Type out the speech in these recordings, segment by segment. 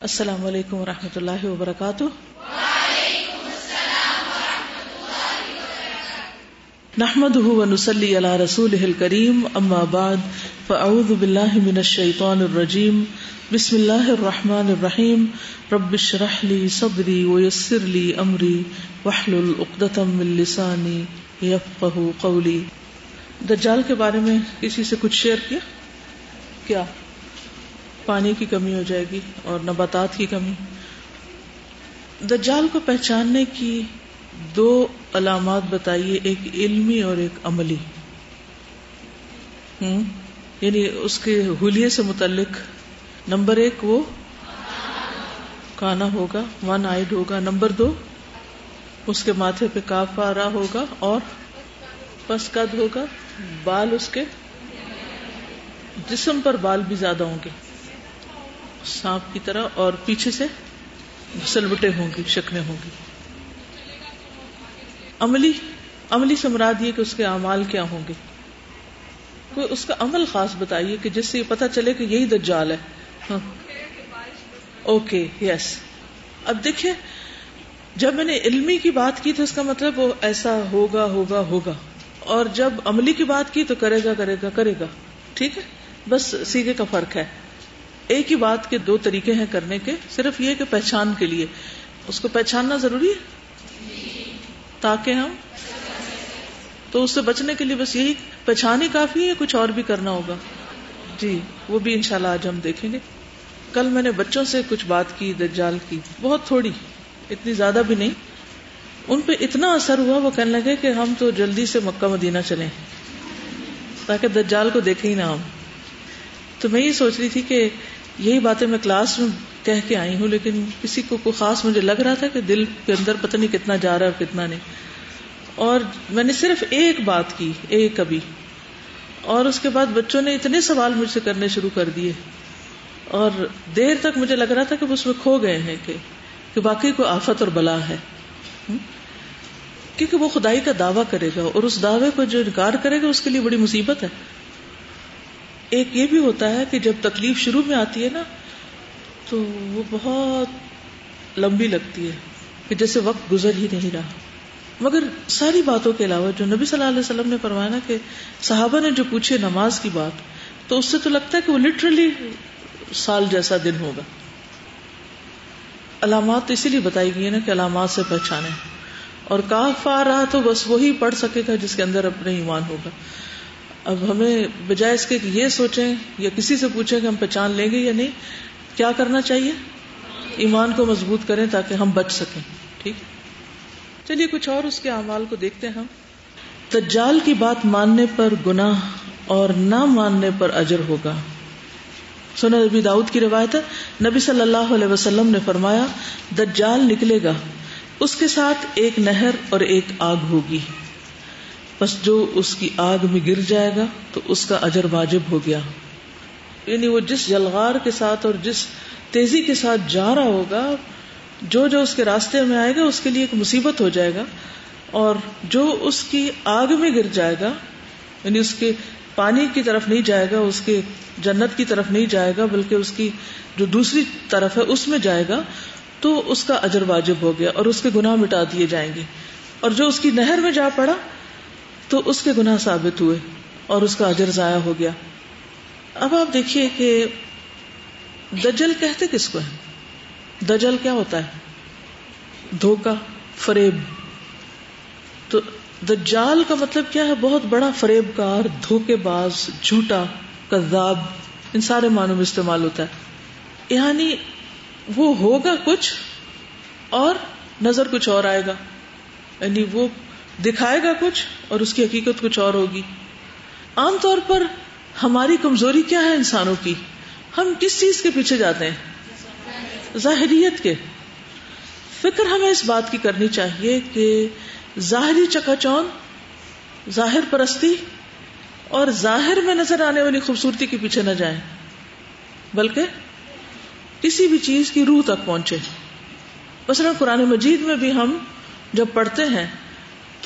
السلام علیکم و رحمۃ اللہ وبرکاتہ۔ نحمد ونسلی علی رسول کریم اما بعد، فاعوذ باللہ من الشیطان الرجیم۔ بسم اللہ الرحمن الرحیم۔ رب اشرح لی صدری ویسر لی امری۔ واحلل عقدۃ من لسانی یفقهوا قولی۔ دجال کے بارے میں کسی سے کچھ شیئر کیا؟ کیا؟ پانی کی کمی ہو جائے گی اور نباتات کی کمی۔ دجال کو پہچاننے کی دو علامات بتائیے، ایک علمی اور ایک عملی۔ ہوں یعنی اس کے ہولیے سے متعلق۔ نمبر ایک وہ کانا ہوگا، ون آئڈ ہوگا۔ نمبر دو، اس کے ماتھے پہ کاف آ رہا ہوگا اور پس قد ہوگا۔ بال اس کے جسم پر بال بھی زیادہ ہوں گے۔ سانپ کی طرح اور پیچھے سے سلوٹے ہوں گی شکلیں ہوں گی۔ عملی عملی سے مراد یہ کہ اس کے اعمال کیا ہوں گے۔ کوئی اس کا عمل خاص بتائیے کہ جس سے یہ پتا چلے کہ یہی دجال ہے۔ ہاں۔ Okay, yes. اب دیکھیے جب میں نے علمی کی بات کی تو اس کا مطلب وہ ایسا ہوگا ہوگا ہوگا۔ اور جب عملی کی بات کی تو کرے گا کرے گا کرے گا۔ ٹھیک ہے؟ بس سیگے کا فرق ہے۔ ایک ہی بات کے دو طریقے ہیں کرنے کے، صرف یہ کہ پہچان کے لیے۔ اس کو پہچاننا ضروری ہے؟ تاکہ ہم تو اس سے بچنے کے لیے بس یہی پہچان ہی کافی ہے کچھ اور بھی کرنا ہوگا؟ جی وہ بھی انشاءاللہ آج ہم دیکھیں گے۔ کل میں نے بچوں سے کچھ بات کی، دجال کی۔ بہت تھوڑی، اتنی زیادہ بھی نہیں۔ ان پہ اتنا اثر ہوا، وہ کہنے لگے کہ ہم تو جلدی سے مکہ مدینہ چلیں۔ تاکہ دجال کو دیکھیں ہی نہ ہم۔ تو میں یہ سوچ رہی تھی کہ یہی باتیں میں کلاس میں کہہ کے آئی ہوں، لیکن کسی کو کوئی خاص مجھے لگ رہا تھا کہ دل کے اندر پتہ نہیں کتنا جا رہا ہے اور کتنا نہیں۔ اور میں نے صرف ایک بات کی، ایک ابھی اور اس کے بعد بچوں نے اتنے سوال مجھ سے کرنے شروع کر دیے۔ اور دیر تک مجھے لگ رہا تھا کہ وہ اس میں کھو گئے ہیں کہ کہ باقی کوئی آفت اور بلا ہے۔ کیونکہ وہ خدائی کا دعویٰ کرے گا اور اس دعوے کو جو انکار کرے گا، اس کے لیے بڑی مصیبت ہے۔ ایک یہ بھی ہوتا ہے کہ جب تکلیف شروع میں آتی ہے نا، تو وہ بہت لمبی لگتی ہے کہ جیسے وقت گزر ہی نہیں رہا۔ مگر ساری باتوں کے علاوہ جو نبی صلی اللہ علیہ وسلم نے فرمایا نا کہ صحابہ نے جو پوچھے نماز کی بات، تو اس سے تو لگتا ہے کہ وہ لٹرلی سال جیسا دن ہوگا۔ علامات اسی لیے بتائی گئی نا کہ علامات سے پہچانے۔ اور کاف آ رہا تو بس وہی پڑھ سکے گا جس کے اندر اپنے ایمان ہوگا۔ اب ہمیں بجائے اس کے یہ سوچیں یا کسی سے پوچھیں کہ ہم پہچان لیں گے یا نہیں، کیا کرنا چاہیے؟ ایمان کو مضبوط کریں تاکہ ہم بچ سکیں، ٹھیک؟ چلیے، کچھ اور اس کے اعمال کو دیکھتے ہیں ہم۔ دجال کی بات ماننے پر گناہ اور نہ ماننے پر اجر ہوگا۔ سنا نبی داؤد کی روایت ہے، نبی صلی اللہ علیہ وسلم نے فرمایا، دجال نکلے گا، اس کے ساتھ ایک نہر اور ایک آگ ہوگی۔ بس جو اس کی آگ میں گر جائے گا تو اس کا اجر واجب ہو گیا۔ یعنی وہ جس جلغار کے ساتھ اور جس تیزی کے ساتھ جا رہا ہوگا، جو جو اس کے راستے میں آئے گا، اس کے لیے ایک مصیبت ہو جائے گا۔ اور جو اس کی آگ میں گر جائے گا یعنی اس کے پانی کی طرف نہیں جائے گا، اس کے جنت کی طرف نہیں جائے گا، بلکہ اس کی جو دوسری طرف ہے، اس میں جائے گا، تو اس کا اجر واجب ہو گیا اور اس کے گناہ مٹا دیے جائیں گے۔ اور جو اس کی نہر میں جا پڑا تو اس کے گناہ ثابت ہوئے اور اس کا اجر ضائع ہو گیا۔ اب آپ دیکھیے کہ دجل کہتے کس کو ہے دجل کیا ہوتا ہے؟ دھوکا فریب۔ تو دجال کا مطلب کیا ہے؟ بہت بڑا فریب کار دھوکے باز جھوٹا، کذاب، ان سارے معنوں میں استعمال ہوتا ہے۔ یعنی وہ ہوگا کچھ اور نظر کچھ اور آئے گا۔ یعنی وہ دکھائے گا کچھ اور اس کی حقیقت کچھ اور ہوگی۔ عام طور پر ہماری کمزوری کیا ہے انسانوں کی؟ ہم کس چیز کے پیچھے جاتے ہیں؟ ظاہریت کے۔ فکر ہمیں اس بات کی کرنی چاہیے کہ ظاہری چکا چون ظاہر پرستی اور ظاہر میں نظر آنے والی خوبصورتی کے پیچھے نہ جائیں، بلکہ کسی بھی چیز کی روح تک پہنچے۔ مثلا قرآن مجید میں بھی ہم جب پڑھتے ہیں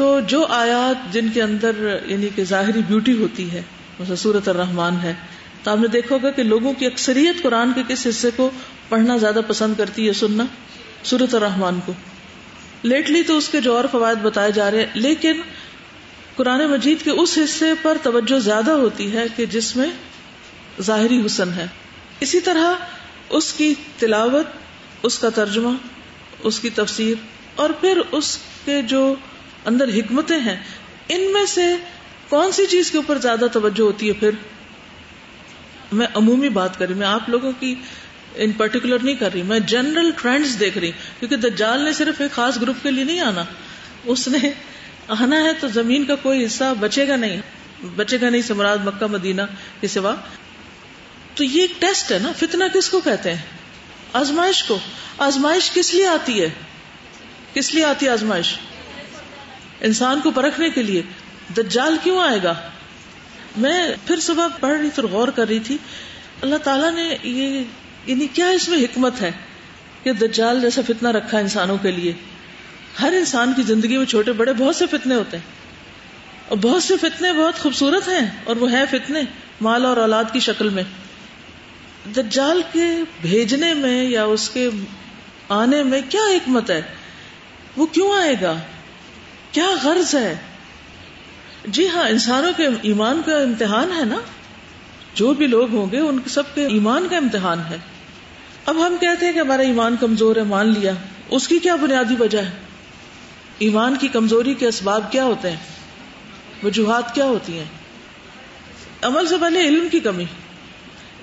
تو جو آیات جن کے اندر یعنی کہ ظاہری بیوٹی ہوتی ہے سورت الرحمان ہے، تو آپ نے دیکھا ہوگا کہ لوگوں کی اکثریت قرآن کے کس حصے کو پڑھنا زیادہ پسند کرتی ہے، سننا سورت الرحمان کو۔ لیٹلی تو اس کے جو اور فوائد بتائے جا رہے ہیں، لیکن قرآن مجید کے اس حصے پر توجہ زیادہ ہوتی ہے کہ جس میں ظاہری حسن ہے۔ اسی طرح اس کی تلاوت، اس کا ترجمہ، اس کی تفسیر، اور پھر اس کے جو اندر حکمتیں ہیں، ان میں سے کون سی چیز کے اوپر زیادہ توجہ ہوتی ہے پھر؟ میں عمومی بات کر رہی میں آپ لوگوں کی ان پرٹیکولر نہیں کر رہی، میں جنرل ٹرینڈز دیکھ رہی کیونکہ دجال نے صرف ایک خاص گروپ کے لیے نہیں آنا۔ اس نے آنا ہے تو زمین کا کوئی حصہ بچے گا نہیں، بچے گا نہیں سمراج مکہ، مدینہ کے سوا۔ تو یہ ایک ٹیسٹ ہے نا، فتنہ کس کو کہتے ہیں؟ آزمائش کو۔ آزمائش کس لیے آتی ہے؟ کس لیے آتی ہے آزمائش؟ انسان کو پرکھنے کے لیے دجال کیوں آئے گا؟ میں پھر صبح پڑھ رہی تھی غور کر رہی تھی، اللہ تعالیٰ نے یہ یعنی کیا اس میں حکمت ہے کہ دجال جیسا فتنا رکھا انسانوں کے لیے؟ ہر انسان کی زندگی میں چھوٹے بڑے بہت سے فتنے ہوتے ہیں، اور بہت سے فتنے بہت خوبصورت ہیں، اور وہ ہیں فتنے مال اور اولاد کی شکل میں۔ دجال کے بھیجنے میں یا اس کے آنے میں کیا حکمت ہے؟ وہ کیوں آئے گا؟ کیا غرض ہے؟ جی ہاں انسانوں کے ایمان کا امتحان ہے نا؟ جو بھی لوگ ہوں گے، ان سب کے ایمان کا امتحان ہے۔ اب ہم کہتے ہیں کہ ہمارا ایمان کمزور ہے، مان لیا۔ اس کی کیا بنیادی وجہ ہے؟ ایمان کی کمزوری کے اسباب کیا ہوتے ہیں؟ وجوہات کیا ہوتی ہیں؟ عمل سے پہلے علم کی کمی۔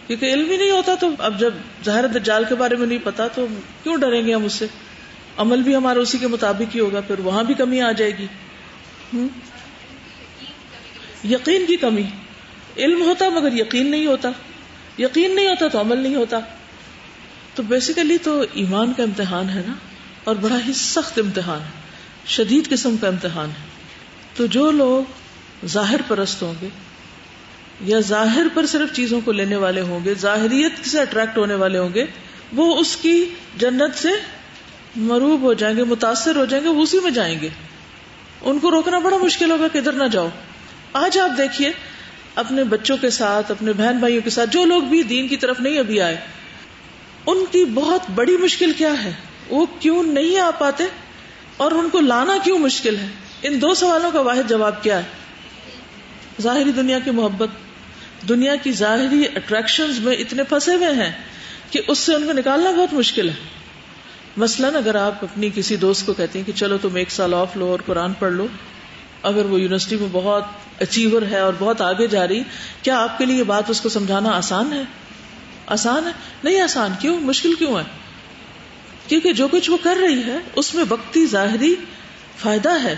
کیونکہ علم ہی نہیں ہوتا تو اب جب ظاہر دجال کے بارے میں نہیں پتا تو کیوں ڈریں گے ہم اس سے؟ عمل بھی ہمارا اسی کے مطابق ہی ہوگا، پھر وہاں بھی کمی آ جائے گی۔ یقین کی کمی۔ علم ہوتا مگر یقین نہیں ہوتا۔ یقین نہیں ہوتا تو عمل نہیں ہوتا۔ تو بیسیکلی تو ایمان کا امتحان ہے نا، اور بڑا ہی سخت امتحان ہے۔ شدید قسم کا امتحان ہے۔ تو جو لوگ ظاہر پرست ہوں گے، یا ظاہر پر صرف چیزوں کو لینے والے ہوں گے، ظاہریت سے اٹریکٹ ہونے والے ہوں گے، وہ اس کی جنت سے مروب ہو جائیں گے، متاثر ہو جائیں گے، وہ اسی میں جائیں گے۔ ان کو روکنا بڑا مشکل ہوگا کہ ادھر نہ جاؤ۔ آج آپ دیکھیے، اپنے بچوں کے ساتھ، اپنے بہن بھائیوں کے ساتھ، جو لوگ بھی دین کی طرف نہیں ابھی آئے، ان کی بہت بڑی مشکل کیا ہے؟ وہ کیوں نہیں آ پاتے؟ اور ان کو لانا کیوں مشکل ہے؟ ان دو سوالوں کا واحد جواب کیا ہے؟ ظاہری دنیا کی محبت، دنیا کی ظاہری اٹریکشن میں اتنے پھنسے ہوئے ہیں کہ اس سے ان کو نکالنا بہت مشکل ہے۔ مثلاً اگر آپ اپنی کسی دوست کو کہتے ہیں کہ چلو تم ایک سال آف لو اور قرآن پڑھ لو، اگر وہ یونیورسٹی میں بہت اچیور ہے اور بہت آگے جا رہی، کیا آپ کے لیے یہ بات اس کو سمجھانا آسان ہے؟ آسان ہے؟ نہیں آسان، کیوں؟ مشکل کیوں ہے؟ کیونکہ جو کچھ وہ کر رہی ہے، اس میں وقتی ظاہری فائدہ ہے۔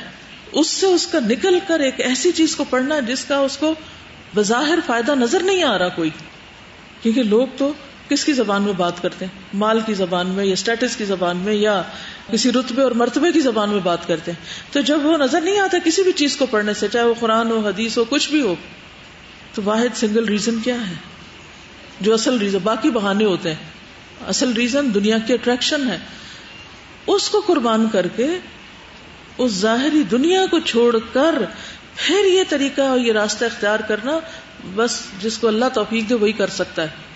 اس سے اس کا نکل کر ایک ایسی چیز کو پڑھنا جس کا اس کو بظاہر فائدہ نظر نہیں آ رہا کوئی۔ کیونکہ لوگ تو کس کی زبان میں بات کرتے ہیں؟ مال کی زبان میں یا اسٹیٹس کی زبان میں یا کسی رتبے اور مرتبے کی زبان میں بات کرتے ہیں؟ تو جب وہ نظر نہیں آتا کسی بھی چیز کو پڑھنے سے، چاہے وہ قرآن ہو، حدیث ہو، کچھ بھی ہو، تو واحد سنگل ریزن کیا ہے؟ جو اصل ریزن باقی بہانے ہوتے ہیں۔ اصل ریزن دنیا کی اٹریکشن ہے۔ اس کو قربان کر کے اس ظاہری دنیا کو چھوڑ کر پھر یہ طریقہ اور یہ راستہ اختیار کرنا، بس جس کو اللہ توفیق دے، وہی کر سکتا ہے۔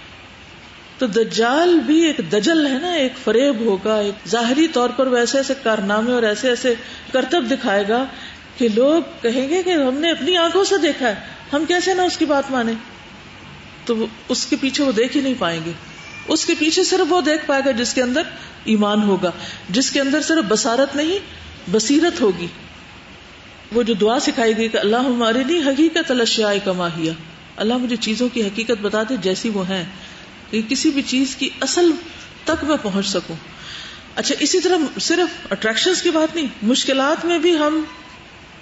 تو دجال بھی ایک دجل ہے نا، ایک فریب ہوگا، ایک ظاہری طور پر وہ ایسے ایسے کارنامے اور ایسے ایسے کرتب دکھائے گا کہ لوگ کہیں گے کہ ہم نے اپنی آنکھوں سے دیکھا ہے، ہم کیسے نہ اس کی بات مانے تو اس کے پیچھے وہ دیکھ ہی نہیں پائیں گے۔ اس کے پیچھے صرف وہ دیکھ پائے گا جس کے اندر ایمان ہوگا، جس کے اندر صرف بسارت نہیں، بصیرت ہوگی۔ وہ جو دعا سکھائی گئی کہ اللہ ہمارے نہیں حقیقت الشیاء کما اللہ مجھے چیزوں کی حقیقت بتا دے جیسی وہ ہیں۔ کہ کسی بھی چیز کی اصل تک میں پہنچ سکوں۔ اچھا اسی طرح صرف اٹریکشن کی بات نہیں، مشکلات میں بھی ہم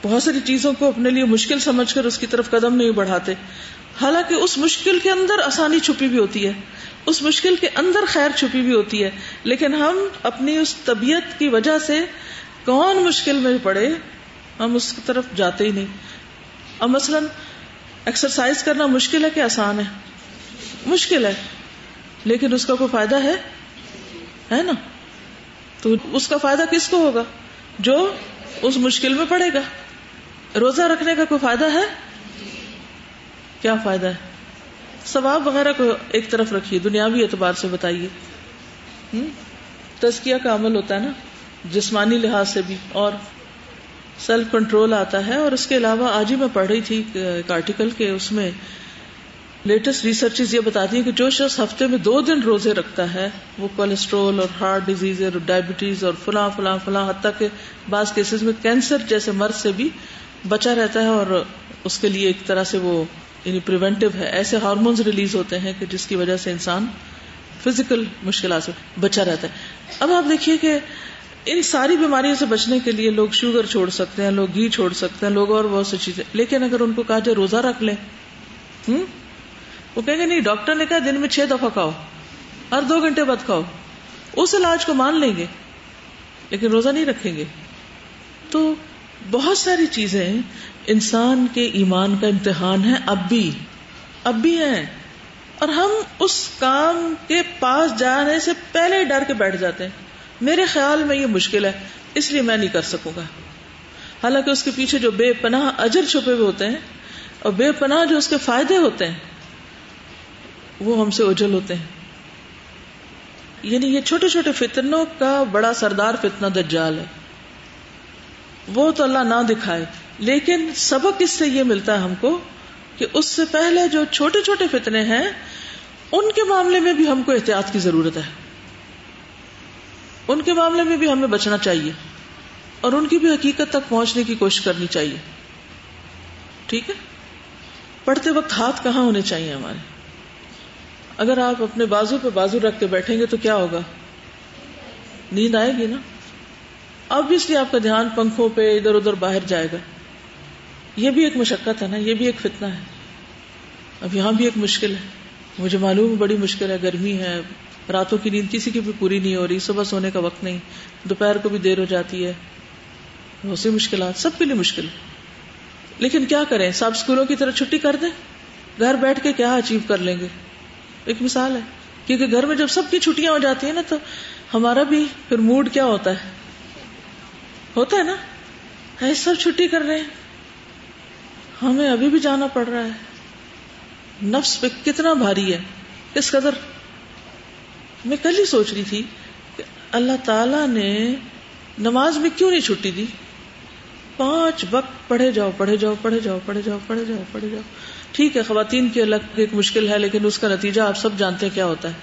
بہت ساری چیزوں کو اپنے لیے مشکل سمجھ کر اس کی طرف قدم نہیں بڑھاتے۔ حالانکہ اس مشکل کے اندر آسانی چھپی بھی ہوتی ہے، اس مشکل کے اندر خیر چھپی بھی ہوتی ہے، لیکن ہم اپنی اس طبیعت کی وجہ سے کون مشکل میں پڑے، ہم اس کی طرف جاتے ہی نہیں۔ اب مثلاً ایکسرسائز کرنا مشکل ہے کہ آسان ہے؟ مشکل ہے۔ لیکن اس کا کوئی فائدہ ہے؟ ہے نا؟ تو اس کا فائدہ کس کو ہوگا؟ جو اس مشکل میں پڑے گا۔ روزہ رکھنے کا کوئی فائدہ ہے؟ کیا فائدہ ہے؟ ثواب وغیرہ کو ایک طرف رکھیے، دنیاوی اعتبار سے بتائیے۔ تزکیہ کا عمل ہوتا ہے نا، جسمانی لحاظ سے بھی، اور سیلف کنٹرول آتا ہے۔ اور اس کے علاوہ آج ہی میں پڑھ رہی تھی ایک آرٹیکل کے، اس میں لیٹسٹ ریسرچ یہ بتاتی ہیں کہ جو شخص ہفتے میں دو دن روزے رکھتا ہے، وہ کولیسٹرول اور ہارٹ ڈیزیز اور ڈائبٹیز اور فلاں فلاں فلاں، حتیٰ کہ بعض کیسز میں کینسر جیسے مرض سے بھی بچا رہتا ہے اور اس کے لیے ایک طرح سے وہ یعنی پریونٹیو ہے۔ ایسے ہارمونز ریلیز ہوتے ہیں کہ جس کی وجہ سے انسان فزیکل مشکلات سے بچا رہتا ہے۔ اب آپ دیکھیے کہ ان ساری بیماریوں سے بچنے کے لیے لوگ شوگر چھوڑ سکتے ہیں، لوگ گھی چھوڑ سکتے ہیں، لوگ اور بہت سی چیزیں۔ لیکن اگر ان کو کہا جائے روزہ رکھ لیں، ہوں؟ وہ کہیں گے نہیں، ڈاکٹر نے کہا دن میں چھ دفعہ کھاؤ، ہر دو گھنٹے بعد کھاؤ۔ اس علاج کو مان لیں گے، لیکن روزہ نہیں رکھیں گے۔ تو بہت ساری چیزیں انسان کے ایمان کا امتحان ہے، اب بھی اب بھی ہیں۔ اور ہم اس کام کے پاس جانے سے پہلے ڈر کے بیٹھ جاتے ہیں۔ میرے خیال میں یہ مشکل ہے، اس لیے میں نہیں کر سکوں گا۔ حالانکہ اس کے پیچھے جو بے پناہ اجر چھپے ہوئے ہوتے ہیں، اور بے پناہ جو اس کے فائدے ہوتے ہیں وہ ہم سے اجل ہوتے ہیں۔ یعنی یہ چھوٹے چھوٹے فتنوں کا بڑا سردار فتنہ دجال ہے۔ وہ تو اللہ نہ دکھائے، لیکن سبق اس سے یہ ملتا ہے ہم کو کہ اس سے پہلے جو چھوٹے چھوٹے فتنے ہیں، ان کے معاملے میں بھی ہم کو احتیاط کی ضرورت ہے۔ ان کے معاملے میں بھی ہمیں بچنا چاہیے اور ان کی بھی حقیقت تک پہنچنے کی کوشش کرنی چاہیے۔ ٹھیک ہے؟ پڑھتے وقت ہاتھ کہاں ہونے چاہیے ہمارے؟ اگر آپ اپنے بازو پہ بازو رکھ کے بیٹھیں گے تو کیا ہوگا؟ نیند آئے گی نا؟ اب اس لیے آپ کا دھیان پنکھوں پہ ادھر ادھر باہر جائے گا۔ یہ بھی ایک مشقت ہے نا، یہ بھی ایک فتنہ ہے۔ اب یہاں بھی ایک مشکل ہے۔ مجھے معلوم بڑی مشکل ہے، گرمی ہے، راتوں کی نیند کسی کی بھی پوری نہیں ہو رہی، صبح سونے کا وقت نہیں، دوپہر کو بھی دیر ہو جاتی ہے۔ بہت سی مشکلات، سب کے لیے مشکل ہے۔ لیکن کیا کریں؟ سب اسکولوں کی طرح چھٹی کر دیں؟ گھر بیٹھ کے کیا اچیو کر لیں گے؟ ایک مثال ہے۔ کیونکہ گھر میں جب سب کی چھٹیاں ہو جاتی ہیں نا تو ہمارا بھی پھر موڈ کیا ہوتا ہے؟ ہوتا ہے نا؟ ہاں، سب چھٹی کر رہے ہیں۔ ہمیں ابھی بھی جانا پڑ رہا ہے۔ نفس پہ کتنا بھاری ہے۔ کس قدر میں کل ہی سوچ رہی تھی کہ اللہ تعالی نے نماز میں کیوں نہیں چھٹی دی؟ پانچ وقت پڑھے جاؤ پڑھے جاؤ پڑھے جاؤ پڑھے جاؤ پڑھے جاؤ پڑھے جاؤ۔ ٹھیک ہے، خواتین کی الگ ایک مشکل ہے، لیکن اس کا نتیجہ آپ سب جانتے ہیں کیا ہوتا ہے۔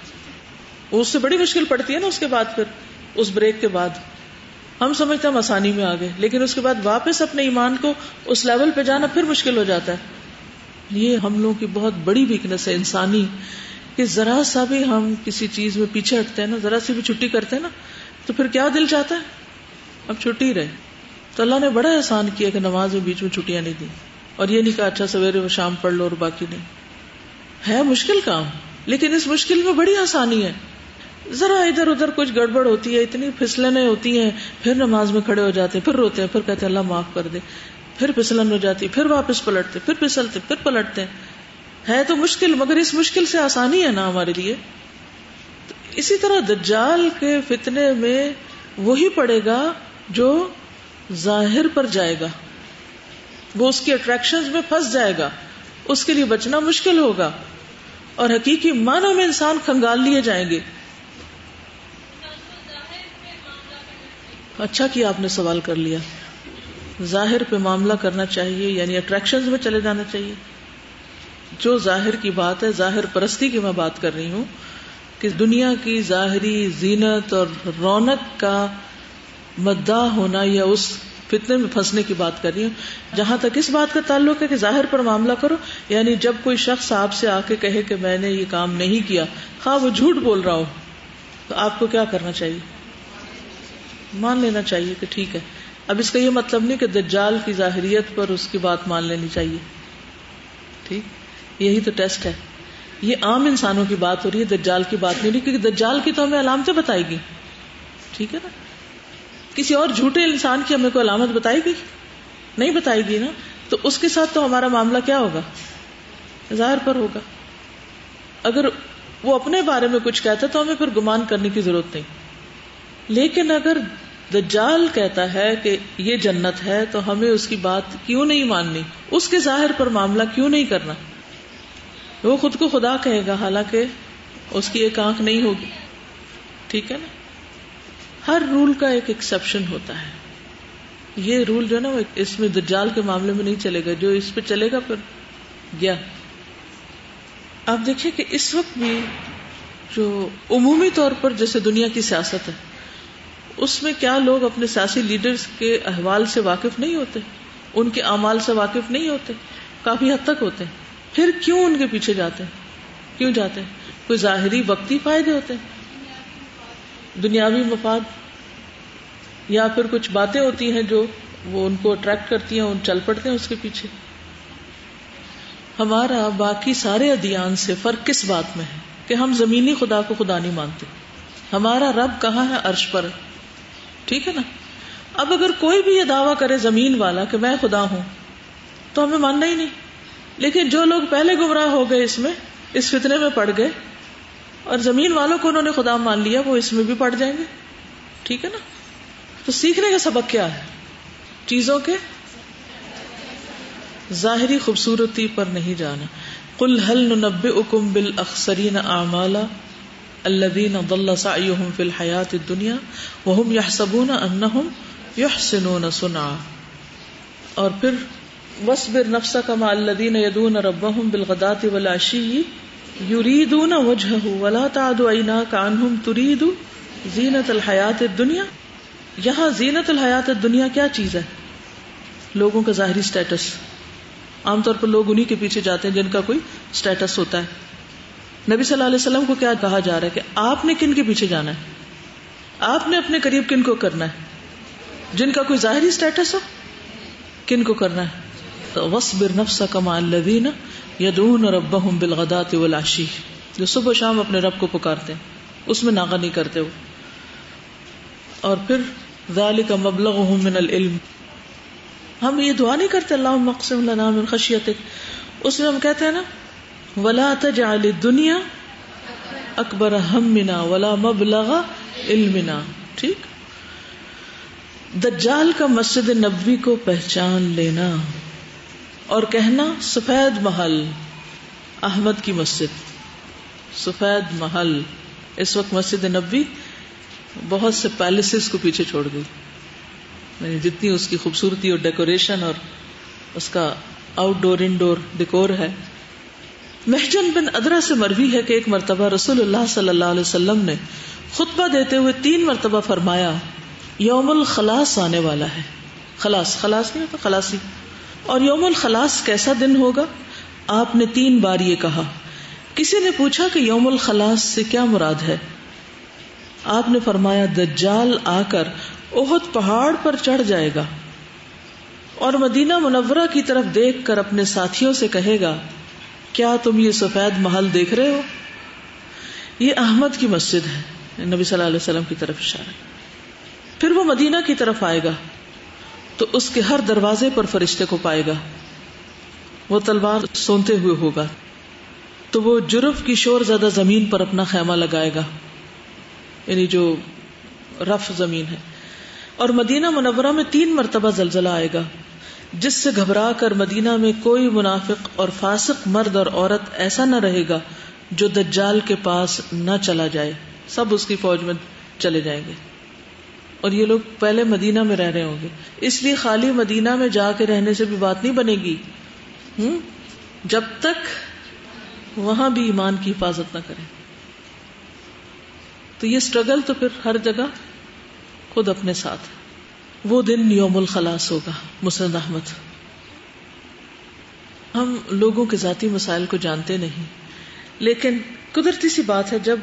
اس سے بڑی مشکل پڑتی ہے نا اس کے بعد پھر، اس بریک کے بعد۔ ہم سمجھتے ہیں ہم آسانی میں آگے لیکن اس کے بعد واپس اپنے ایمان کو اس لیول پہ جانا پھر مشکل ہو جاتا ہے۔ یہ ہم لوگوں کی بہت بڑی ویکنیس ہے، انسانی۔ کہ ذرا سا بھی ہم کسی چیز میں پیچھے ہٹتے ہیں نا، ذرا سی بھی چھٹی کرتے ہیں نا، تو پھر کیا دل چاہتا ہے؟ اب چھٹی رہے۔ تو اللہ نے بڑا احسان کیا کہ نماز میں بیچ میں چھٹیاں نہیں دی اور یہ نہیں کہا اچھا سویرے شام پڑھ لو اور باقی نہیں۔ ہے مشکل کام، لیکن اس مشکل میں بڑی آسانی ہے۔ ذرا ادھر ادھر کچھ گڑبڑ ہوتی ہے، اتنی پھسلنے ہوتی ہیں، پھر نماز میں کھڑے ہو جاتے ہیں، پھر روتے ہیں، پھر کہتے ہیں اللہ معاف کر دے۔ پھر پھسلن ہو جاتی پھر واپس پلٹتے پھر پھسلتے پھر پلٹتے ہے تو مشکل، مگر اس مشکل سے آسانی ہے نا ہمارے لیے۔ اسی طرح دجال کے فتنے میں وہی پڑے گا جو ظاہر پر جائے گا۔ وہ اس کی اٹریکشن میں پھنس جائے گا، اس کے لیے بچنا مشکل ہوگا۔ اور حقیقی معنوں میں انسان کھنگال لیے جائیں گے۔ اچھا کیا آپ نے سوال کر لیا۔ ظاہر پہ معاملہ کرنا چاہیے یعنی اٹریکشن میں چلے جانا چاہیے۔ جو ظاہر کی بات ہے، ظاہر پرستی کی میں بات کر رہی ہوں کہ دنیا کی ظاہری زینت اور رونق کا مداح ہونا یا اس فتنے میں پھنسنے کی بات کر رہی ہوں۔ جہاں تک اس بات کا تعلق ہے کہ ظاہر پر معاملہ کرو یعنی جب کوئی شخص آپ سے آ کے کہے کہ میں نے یہ کام نہیں کیا ہاں وہ جھوٹ بول رہا ہو، تو آپ کو کیا کرنا چاہیے؟ مان لینا چاہیے کہ ٹھیک ہے۔ اب اس کا یہ مطلب نہیں کہ دجال کی ظاہریت پر اس کی بات مان لینی چاہیے۔ ٹھیک؟ یہی تو ٹیسٹ ہے۔ یہ عام انسانوں کی بات ہو رہی ہے، دجال کی بات نہیں رہی کیونکہ دجال کی تو ہمیں علامتیں بتائے گی۔ ٹھیک ہے نا؟ کسی اور جھوٹے انسان کی ہمیں کوئی علامت بتائے گی نہیں بتائے گی نا؟ تو اس کے ساتھ تو ہمارا معاملہ کیا ہوگا؟ ظاہر پر ہوگا۔ اگر وہ اپنے بارے میں کچھ کہتا تو ہمیں پھر گمان کرنے کی ضرورت نہیں۔ لیکن اگر دجال کہتا ہے کہ یہ جنت ہے تو ہمیں اس کی بات کیوں نہیں ماننی؟ اس کے ظاہر پر معاملہ کیوں نہیں کرنا؟ وہ خود کو خدا کہے گا، حالانکہ اس کی ایک آنکھ نہیں ہوگی۔ ٹھیک ہے نا؟ ہر رول کا ایک ایکسپشن ہوتا ہے۔ یہ رول جو ہے نا اس میں دجال کے معاملے میں نہیں چلے گا، جو اس پہ چلے گا پھر۔ گیا آپ دیکھیں کہ اس وقت بھی جو عمومی طور پر جیسے دنیا کی سیاست ہے، اس میں کیا لوگ اپنے سیاسی لیڈرز کے احوال سے واقف نہیں ہوتے؟ ان کے اعمال سے واقف نہیں ہوتے؟ کافی حد تک ہوتے۔ ہیں پھر کیوں ان کے پیچھے جاتے؟ ہیں کیوں جاتے؟ ہیں کوئی ظاہری وقتی فائدے ہوتے؟ ہیں دنیاوی مفاد یا پھر کچھ باتیں ہوتی ہیں جو وہ ان کو اٹریکٹ کرتی ہیں، ان چل پڑتے ہیں اس کے پیچھے۔ ہمارا باقی سارے ادیان سے فرق کس بات میں ہے؟ کہ ہم زمینی خدا کو خدا نہیں مانتے۔ ہمارا رب کہاں ہے؟ عرش پر۔ ٹھیک ہے نا؟ اب اگر کوئی بھی یہ دعویٰ کرے زمین والا کہ میں خدا ہوں، تو ہمیں ماننا ہی نہیں۔ لیکن جو لوگ پہلے گمراہ ہو گئے اس میں، اس فتنے میں پڑ گئے۔ اور زمین والوں کو انہوں نے خدا مان لیا، وہ اس میں بھی پڑ جائیں گے۔ ٹھیک ہے نا؟ تو سیکھنے کا سبق کیا ہے؟ چیزوں کے ظاہری خوبصورتی پر نہیں جانا۔ کل حل نب اکم بل اخسرین اعمالا الذين ضل سعيهم في الحياة الدنيا وهم يحسبون انهم يحسنون صنعا۔ اور پھر وصبر نفسك مع الذين يدون ربهم بالغداة والعشي يريدون وجهه ولا تعد عيناك عنهم تريد زينة الحياة الدنيا یہاں زینت الحیات دنیا کیا چیز ہے؟ لوگوں کا ظاہری اسٹیٹس عام طور پر لوگ انہیں کے پیچھے جاتے ہیں جن کا کوئی اسٹیٹس ہوتا ہے. نبی صلی اللہ علیہ وسلم کو کیا کہا جا رہا ہے کہ آپ نے کن کے پیچھے جانا ہے؟ آپ نے اپنے قریب کن کو کرنا ہے؟ جن کا کوئی ظاہری اسٹیٹس ہو، کن کو کرنا ہے؟ تو وس بر نفس کما الدین یدون رب بالغدات والعشی، جو صبح و شام اپنے رب کو پکارتے ہیں، اس میں ناغا نہیں کرتے وہ اور پھر ذالک مبلغهم من العلم۔ ہم یہ دعا نہیں کرتے اللہ مقسم لنا من خشیتک۔ اس میں ہم کہتے ہیں نا، ولا تجعل الدنیا اکبر همنا ولا مبلغ علمنا۔ ٹھیک؟ دجال کا مسجد نبوی کو پہچان لینا۔ اور کہنا سفید محل، احمد کی مسجد۔ سفید محل۔ اس وقت مسجد نبوی بہت سے پیلسز کو پیچھے چھوڑ گئی یعنی جتنی اس کی خوبصورتی اور ڈیکوریشن اور اس کا آؤٹ ڈور انڈور ڈیکور ہے۔ محجن بن ادرا سے مروی ہے کہ ایک مرتبہ رسول اللہ صلی اللہ علیہ وسلم نے خطبہ دیتے ہوئے تین مرتبہ فرمایا، یوم الخلاص آنے والا ہے۔ خلاص خلاص نہیں ہوتا، خلاصی۔ اور یوم الخلاص کیسا دن ہوگا؟ آپ نے تین بار یہ کہا۔ کسی نے پوچھا کہ یوم الخلاص سے کیا مراد ہے؟ آپ نے فرمایا، دجال آ کر اہد پہاڑ پر چڑھ جائے گا اور مدینہ منورہ کی طرف دیکھ کر اپنے ساتھیوں سے کہے گا، کیا تم یہ سفید محل دیکھ رہے ہو؟ یہ احمد کی مسجد ہے، نبی صلی اللہ علیہ وسلم کی طرف اشارہ۔ پھر وہ مدینہ کی طرف آئے گا۔ تو اس کے ہر دروازے پر فرشتے کو پائے گا۔ وہ تلوار سونتے ہوئے ہوگا۔ تو وہ جرف کی شور زیادہ زمین پر اپنا خیمہ لگائے گا۔ یعنی جو رف زمین ہے۔ اور مدینہ منورہ میں تین مرتبہ زلزلہ آئے گا، جس سے گھبرا کر مدینہ میں کوئی منافق اور فاسق مرد اور عورت ایسا نہ رہے گا جو دجال کے پاس نہ چلا جائے۔ سب اس کی فوج میں چلے جائیں گے۔ اور یہ لوگ پہلے مدینہ میں رہ رہے ہوں گے۔ اس لیے خالی مدینہ میں جا کے رہنے سے بھی بات نہیں بنے گی۔ ہوں؟ جب تک وہاں بھی ایمان کی حفاظت نہ کریں۔ تو یہ اسٹرگل تو پھر ہر جگہ خود اپنے ساتھ۔ وہ دن یوم الخلاص ہوگا، مسند احمد۔ ہم لوگوں کے ذاتی مسائل کو جانتے نہیں، لیکن قدرتی سی بات ہے، جب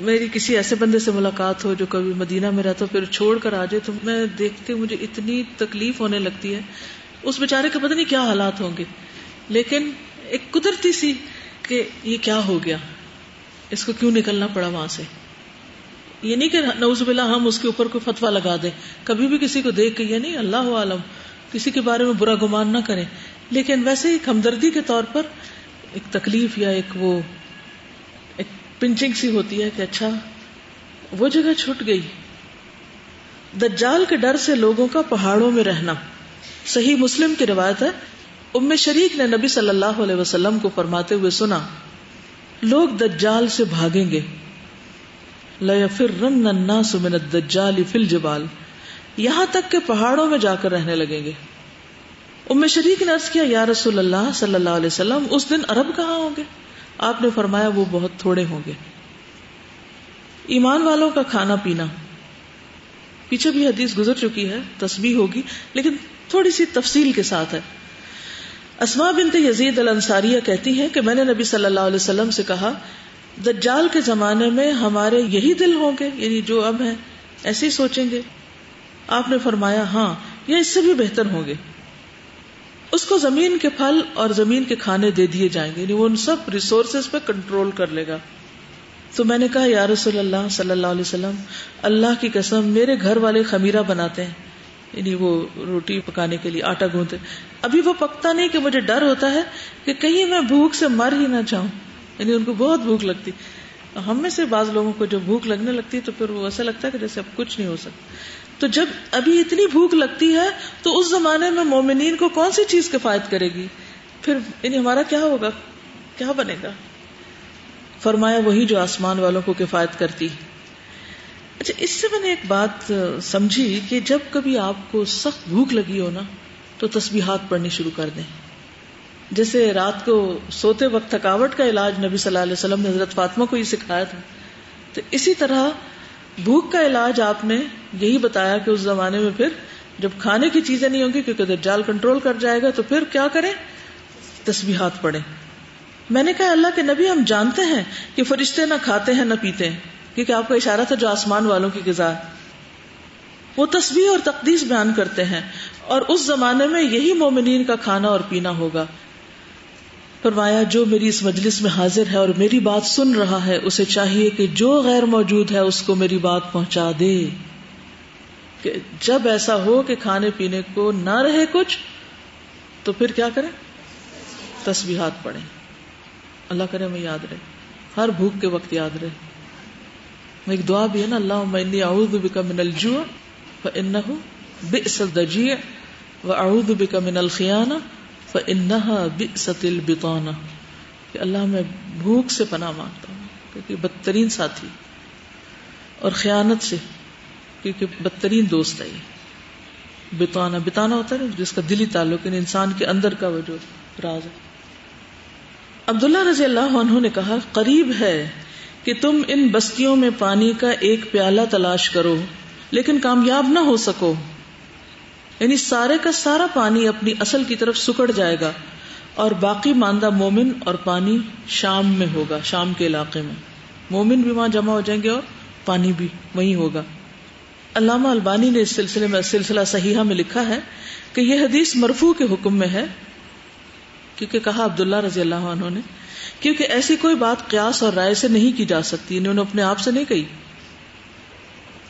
میری کسی ایسے بندے سے ملاقات ہو جو کبھی مدینہ میں رہتا پھر چھوڑ کر آ جائے تو میں دیکھتی مجھے اتنی تکلیف ہونے لگتی ہے۔ اس بیچارے کا پتہ نہیں کیا حالات ہوں گے۔ لیکن ایک قدرتی سی کہ یہ کیا ہو گیا۔ اس کو کیوں نکلنا پڑا وہاں سے؟ یہ نہیں کہ نوز بلا ہم اس کے اوپر کوئی فتوا لگا دیں۔ کبھی بھی کسی کو دیکھ کے یہ نہیں، اللہ عالم، کسی کے بارے میں برا گمان نہ کریں۔ لیکن ویسے ہی ہمدردی کے طور پر ایک تکلیف یا ایک وہ پنچنگ سی ہوتی ہے کہ اچھا وہ جگہ چھٹ گئی۔ دجال کے ڈر سے لوگوں کا پہاڑوں میں رہنا۔ صحیح مسلم کی روایت ہے، ام شریک نے نبی صلی اللہ علیہ وسلم کو فرماتے ہوئے سنا، لوگ دجال سے بھاگیں گے۔ لَيَفِرَّنَّ النَّاسُ مِنَ الدَّجَّالِ فِي الْجِبَالِ۔ یہاں تک کہ پہاڑوں میں جا کر رہنے لگیں گے۔ ام شریک نے عرض کیا، یا رسول اللہ صلی اللہ علیہ وسلم، اس دن عرب کہاں ہوں گے؟ آپ نے فرمایا وہ بہت تھوڑے ہوں گے۔ ایمان والوں کا کھانا پینا۔ پیچھے بھی حدیث گزر چکی ہے، تسبیح ہوگی، لیکن تھوڑی سی تفصیل کے ساتھ ہے۔ اسما بنت یزید الانصاریہ کہتی ہے کہ میں نے نبی صلی اللہ علیہ وسلم سے کہا، دجال کے زمانے میں ہمارے یہی دل ہوں گے یعنی جو اب ہیں، ایسے ہی سوچیں گے۔ آپ نے فرمایا ہاں یہ اس سے بھی بہتر ہوں گے۔ اس کو زمین کے پھل اور زمین کے کھانے دے دیے جائیں گے۔ یعنی وہ ان سب ریسورسز پہ کنٹرول کر لے گا۔ تو میں نے کہا، یا رسول اللہ صلی اللہ علیہ وسلم، اللہ کی قسم، میرے گھر والے خمیرہ بناتے ہیں۔ یعنی وہ روٹی پکانے کے لیے آٹا گوندتے ابھی وہ پکتا نہیں کہ مجھے ڈر ہوتا ہے کہ کہیں میں بھوک سے مر ہی نہ چاہوں یعنی ان کو بہت بھوک لگتی۔ ہم میں سے بعض لوگوں کو جب بھوک لگنے لگتی تو پھر وہ ایسا لگتا ہے کہ جیسے اب کچھ نہیں ہو سکتا۔ تو جب ابھی اتنی بھوک لگتی ہے تو اس زمانے میں مومنین کو کون سی چیز کفایت کرے گی؟ پھر یعنی ہمارا کیا ہوگا؟ کیا بنے گا؟ فرمایا، وہی جو آسمان والوں کو کفایت کرتی اچھا اس سے میں نے ایک بات سمجھی کہ جب کبھی آپ کو سخت بھوک لگی ہو نا، تو تسبیحات پڑھنی شروع کر دیں۔ جیسے رات کو سوتے وقت تھکاوٹ کا علاج نبی صلی اللہ علیہ وسلم نے حضرت فاطمہ کو یہ سکھایا تھا۔ تو اسی طرح بھوک کا علاج آپ نے یہی بتایا کہ اس زمانے میں پھر جب کھانے کی چیزیں نہیں ہوں گی، کیونکہ دجال کنٹرول کر جائے گا تو پھر کیا کریں؟ تسبیحات پڑھیں۔ میں نے کہا، اللہ کے نبی ہم جانتے ہیں کہ فرشتے نہ کھاتے ہیں نہ پیتے ہیں، کیونکہ آپ کا اشارہ تھا جو آسمان والوں کی غذا وہ تصویر اور تقدیس بیان کرتے ہیں اور اس زمانے میں یہی مومنین کا کھانا اور پینا ہوگا۔ فرمایا، جو میری اس مجلس میں حاضر ہے اور میری بات سن رہا ہے، اسے چاہیے کہ جو غیر موجود ہے، اس کو میری بات پہنچا دے۔ کہ جب ایسا ہو کہ کھانے پینے کو نہ رہے کچھ، تو پھر کیا کریں؟ تسبیحات پڑھیں۔ اللہ کرے، ہمیں یاد رہے۔ ہر بھوک کے وقت یاد رہے۔ ایک دعا بھی ہے نا اللہ میں اعوذ بکا من الجوع فانه بئس الدجیع واعوذ بکا من الخیانہ۔ فانها بئست البطانہ کہ اللہ میں بھوک سے پناہ مانگتا ہوں، کیونکہ بدترین ساتھی۔ اور خیانت سے، کیونکہ بدترین دوست ہے یہ۔ بتانا بتانا ہوتا ہے جس کا دلی تعلق ان انسان کے اندر کا وہ جو راز ہے۔ عبداللہ رضی اللہ عنہ نے کہا، قریب ہے کہ تم ان بستیوں میں پانی کا ایک پیالہ تلاش کرو، لیکن کامیاب نہ ہو سکو۔ یعنی سارے کا سارا پانی اپنی اصل کی طرف سکڑ جائے گا اور باقی ماندہ مومن اور پانی شام میں ہوگا، شام کے علاقے میں۔ مومن بھی وہاں جمع ہو جائیں گے اور پانی بھی وہی ہوگا۔ علامہ البانی نے اس سلسلے میں سلسلہ صحیحہ میں لکھا ہے کہ یہ حدیث مرفوع کے حکم میں ہے، کیونکہ کہا عبداللہ رضی اللہ عنہ نے، کیونکہ ایسی کوئی بات قیاس اور رائے سے نہیں کی جا سکتی، انہوں نے اپنے آپ سے نہیں کہی۔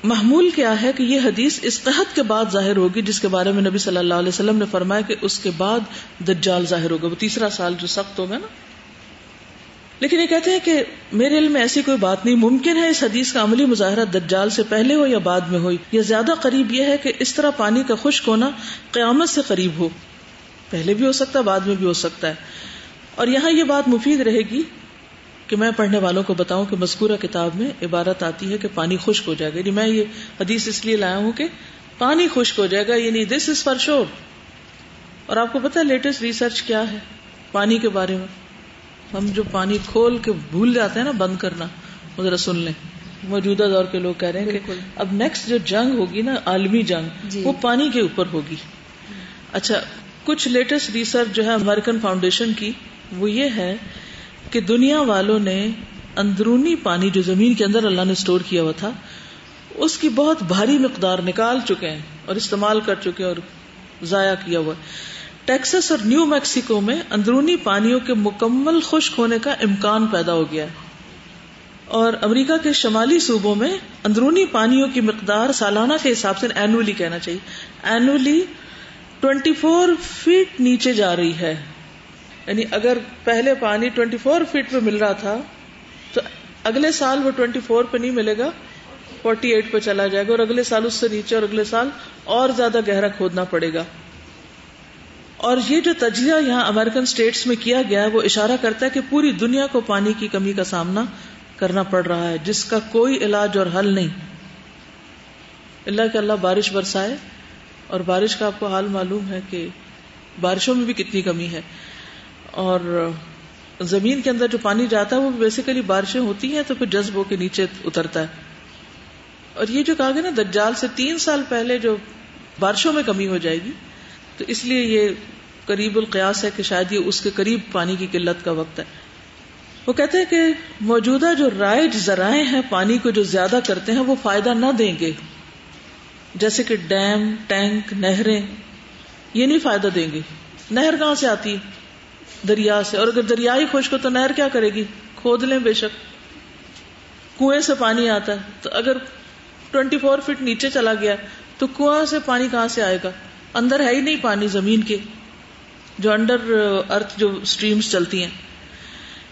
محمول کیا ہے کہ یہ حدیث اس قحط کے بعد ظاہر ہوگی جس کے بارے میں نبی صلی اللہ علیہ وسلم نے فرمایا کہ اس کے بعد دجال ظاہر ہوگا۔ وہ تیسرا سال جو سخت ہوگا نا۔ لیکن یہ کہتے ہیں کہ میرے علم میں ایسی کوئی بات نہیں، ممکن ہے اس حدیث کا عملی مظاہرہ دجال سے پہلے ہو یا بعد میں ہو۔ یا زیادہ قریب یہ ہے کہ اس طرح پانی کا خشک ہونا قیامت سے قریب ہو۔ پہلے بھی ہو سکتا ہے، بعد میں بھی ہو سکتا ہے۔ اور یہاں یہ بات مفید رہے گی کہ میں پڑھنے والوں کو بتاؤں کہ مذکورہ کتاب میں عبارت آتی ہے کہ پانی خشک ہو جائے گا۔ یعنی میں یہ حدیث اس لیے لایا ہوں کہ پانی خشک ہو جائے گا یعنی دس از فار شور اور آپ کو پتا لیٹسٹ ریسرچ کیا ہے پانی کے بارے میں؟ ہم جو پانی کھول کے بھول جاتے ہیں نا بند کرنا وہ ذرا سن لیں۔ موجودہ دور کے لوگ کہہ رہے ہیں کہ اب نیکسٹ جو جنگ ہوگی نا عالمی جنگ جی۔ وہ پانی کے اوپر ہوگی۔ اچھا کچھ لیٹسٹ ریسرچ جو ہے امریکن فاؤنڈیشن کی وہ یہ ہے کہ دنیا والوں نے اندرونی پانی جو زمین کے اندر اللہ نے اسٹور کیا ہوا تھا، اس کی بہت بھاری مقدار نکال چکے ہیں اور استعمال کر چکے اور ضائع کیا ہوا ٹیکسس اور نیو میکسیکو میں اندرونی پانیوں کے مکمل خشک ہونے کا امکان پیدا ہو گیا ہے۔ اور امریکہ کے شمالی صوبوں میں اندرونی پانیوں کی مقدار سالانہ کے حساب سے اینولی کہنا چاہیے۔ اینولی ٹوینٹی فور فیٹ نیچے جا رہی ہے۔ یعنی اگر پہلے پانی ٹوینٹی فور فیٹ پہ مل رہا تھا، تو اگلے سال وہ ٹوینٹی فور پہ نہیں ملے گا، فورٹی ایٹ پہ چلا جائے گا، اور اگلے سال اس سے نیچے اور اگلے سال اور زیادہ گہرا کھودنا پڑے گا۔ اور یہ جو تجزیہ یہاں امریکن اسٹیٹس میں کیا گیا ہے، وہ اشارہ کرتا ہے کہ پوری دنیا کو پانی کی کمی کا سامنا کرنا پڑ رہا ہے، جس کا کوئی علاج اور حل نہیں۔ اللہ کہ اللہ بارش برسائے، اور بارش کا آپ کو حال معلوم ہے کہ بارشوں میں بھی کتنی کمی ہے۔ اور زمین کے اندر جو پانی جاتا ہے وہ بیسیکلی بارشیں ہوتی ہیں تو پھر جذب ہو کے نیچے اترتا ہے۔ اور یہ جو کہا گیا نا، دجال سے تین سال پہلے جو بارشوں میں کمی ہو جائے گی، تو اس لیے یہ قریب القیاس ہے کہ شاید یہ اس کے قریب پانی کی قلت کا وقت ہے۔ وہ کہتے ہیں کہ موجودہ جو رائج ذرائع ہیں پانی کو جو زیادہ کرتے ہیں، وہ فائدہ نہ دیں گے۔ جیسے کہ ڈیم، ٹینک، نہریں، یہ نہیں فائدہ دیں گے۔ نہر کہاں سے آتی؟ ہے دریا سے۔ اور اگر دریائی خشک ہو تو نہر کیا کرے گی؟ کھود لیں بے شک۔ کنویں سے پانی آتا ہے۔ تو اگر ٹوینٹی فور فٹ نیچے چلا گیا تو کنواں سے پانی کہاں سے آئے گا؟ اندر ہے ہی نہیں پانی، زمین کے۔ جو انڈر ارتھ، جو اسٹریمز چلتی ہیں۔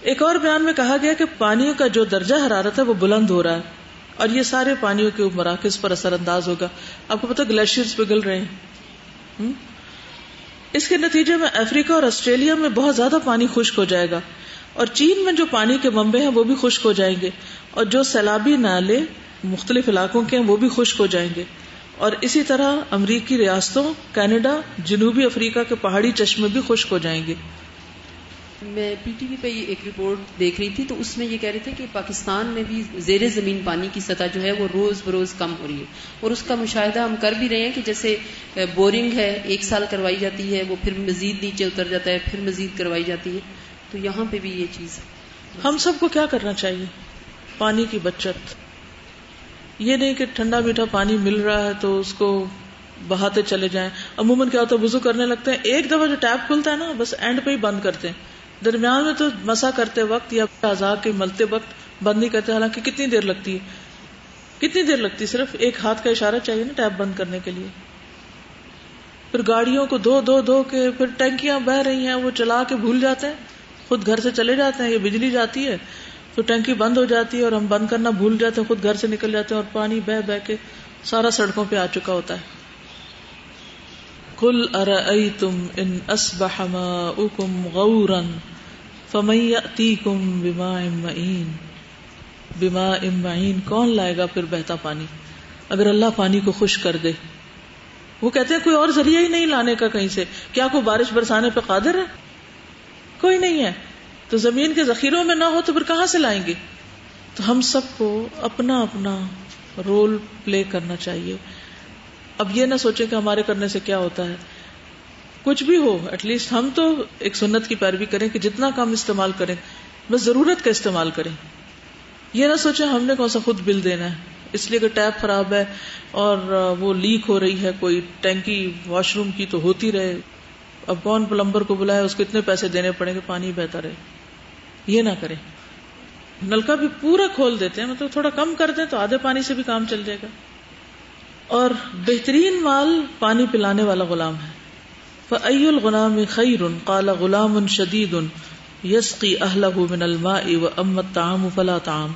ایک اور بیان میں کہا گیا کہ پانی کا جو درجہ حرارت ہے، وہ بلند ہو رہا ہے۔ اور یہ سارے پانیوں کے مراکز پر اثر انداز ہوگا۔ آپ کو پتا گلیشیئر پگھل رہے ہیں۔ اس کے نتیجے میں افریقہ اور آسٹریلیا میں بہت زیادہ پانی خشک ہو جائے گا اور چین میں جو پانی کے بمبے ہیں وہ بھی خشک ہو جائیں گے اور جو سیلابی نالے مختلف علاقوں کے ہیں وہ بھی خشک ہو جائیں گے اور اسی طرح امریکی ریاستوں، کینیڈا، جنوبی افریقہ کے پہاڑی چشمے بھی خشک ہو جائیں گے۔ میں پی ٹی وی پہ ایک رپورٹ دیکھ رہی تھی تو اس میں یہ کہہ رہے تھے کہ پاکستان میں بھی زیر زمین پانی کی سطح جو ہے وہ روز بروز کم ہو رہی ہے اور اس کا مشاہدہ ہم کر بھی رہے ہیں کہ جیسے بورنگ ہے، ایک سال کروائی جاتی ہے، وہ پھر مزید نیچے اتر جاتا ہے، پھر مزید کروائی جاتی ہے۔ تو یہاں پہ بھی یہ چیز ہے۔ ہم سب کو کیا کرنا چاہیے؟ پانی کی بچت۔ یہ نہیں کہ ٹھنڈا میٹھا پانی مل رہا ہے تو اس کو بہاتے چلے جائیں۔ عموماً کیا ہوتا ہے وزو کرنے لگتے ہیں، ایک دفعہ جو ٹیپ کھلتا ہے نا، بس اینڈ پہ ہی بند کرتے ہیں۔ درمیان میں تو مسا کرتے وقت یا اعضاء کے ملتے وقت بند نہیں کرتے، حالانکہ کتنی دیر لگتی ہے؟ کتنی دیر لگتی ہے؟ صرف ایک ہاتھ کا اشارہ چاہیے نا ٹیپ بند کرنے کے لیے۔ پھر گاڑیوں کو دو دو دو کے پھر ٹینکیاں بہ رہی ہیں، وہ چلا کے بھول جاتے ہیں۔ خود گھر سے چلے جاتے ہیں، یہ بجلی جاتی ہے، تو ٹینکی بند ہو جاتی ہے اور ہم بند کرنا بھول جاتے ہیں، خود گھر سے نکل جاتے ہیں اور پانی بہ بہ کے سارا سڑکوں پہ آ چکا ہوتا ہے۔ کل ارأيتم ان اصبح ماؤكم غورا فمن يأتيكم بماء معين بماء معين، کون لائے گا پھر بہتا پانی؟ اگر اللہ پانی کو خوش کر دے۔ وہ کہتے ہیں کوئی اور ذریعہ ہی نہیں لانے کا کہیں سے۔ کیا کوئی بارش برسانے پہ قادر ہے؟ کوئی نہیں ہے۔ تو زمین کے ذخیروں میں نہ ہو تو پھر کہاں سے لائیں گے؟ تو ہم سب کو اپنا اپنا رول پلے کرنا چاہیے۔ اب یہ نہ سوچے کہ ہمارے کرنے سے کیا ہوتا ہے۔ کچھ بھی ہو ایٹ لیسٹ ہم تو ایک سنت کی پیروی کریں کہ جتنا کم استعمال کریں، بس ضرورت کا استعمال کریں۔ یہ نہ سوچے ہم نے کون سا خود بل دینا ہے۔ اس لیے کہ ٹیپ خراب ہے اور وہ لیک ہو رہی ہے، کوئی ٹینکی واش روم کی تو ہوتی رہے۔ اب کون پلمبر کو بلایا اس کو اتنے پیسے دینے پڑیں گے پانی بہتر ہے یہ نہ کریں۔ نلکا بھی پورا کھول دیتے ہیں مطلب تھوڑا کم کر دیں تو آدھے پانی سے بھی کام چل جائے گا۔ اور بہترین مال پانی پلانے والا غلام ہے۔ فعی الغلام خیر کالا غلام شدید یسقی اہلہ من الماء و امت تعام فلا تعام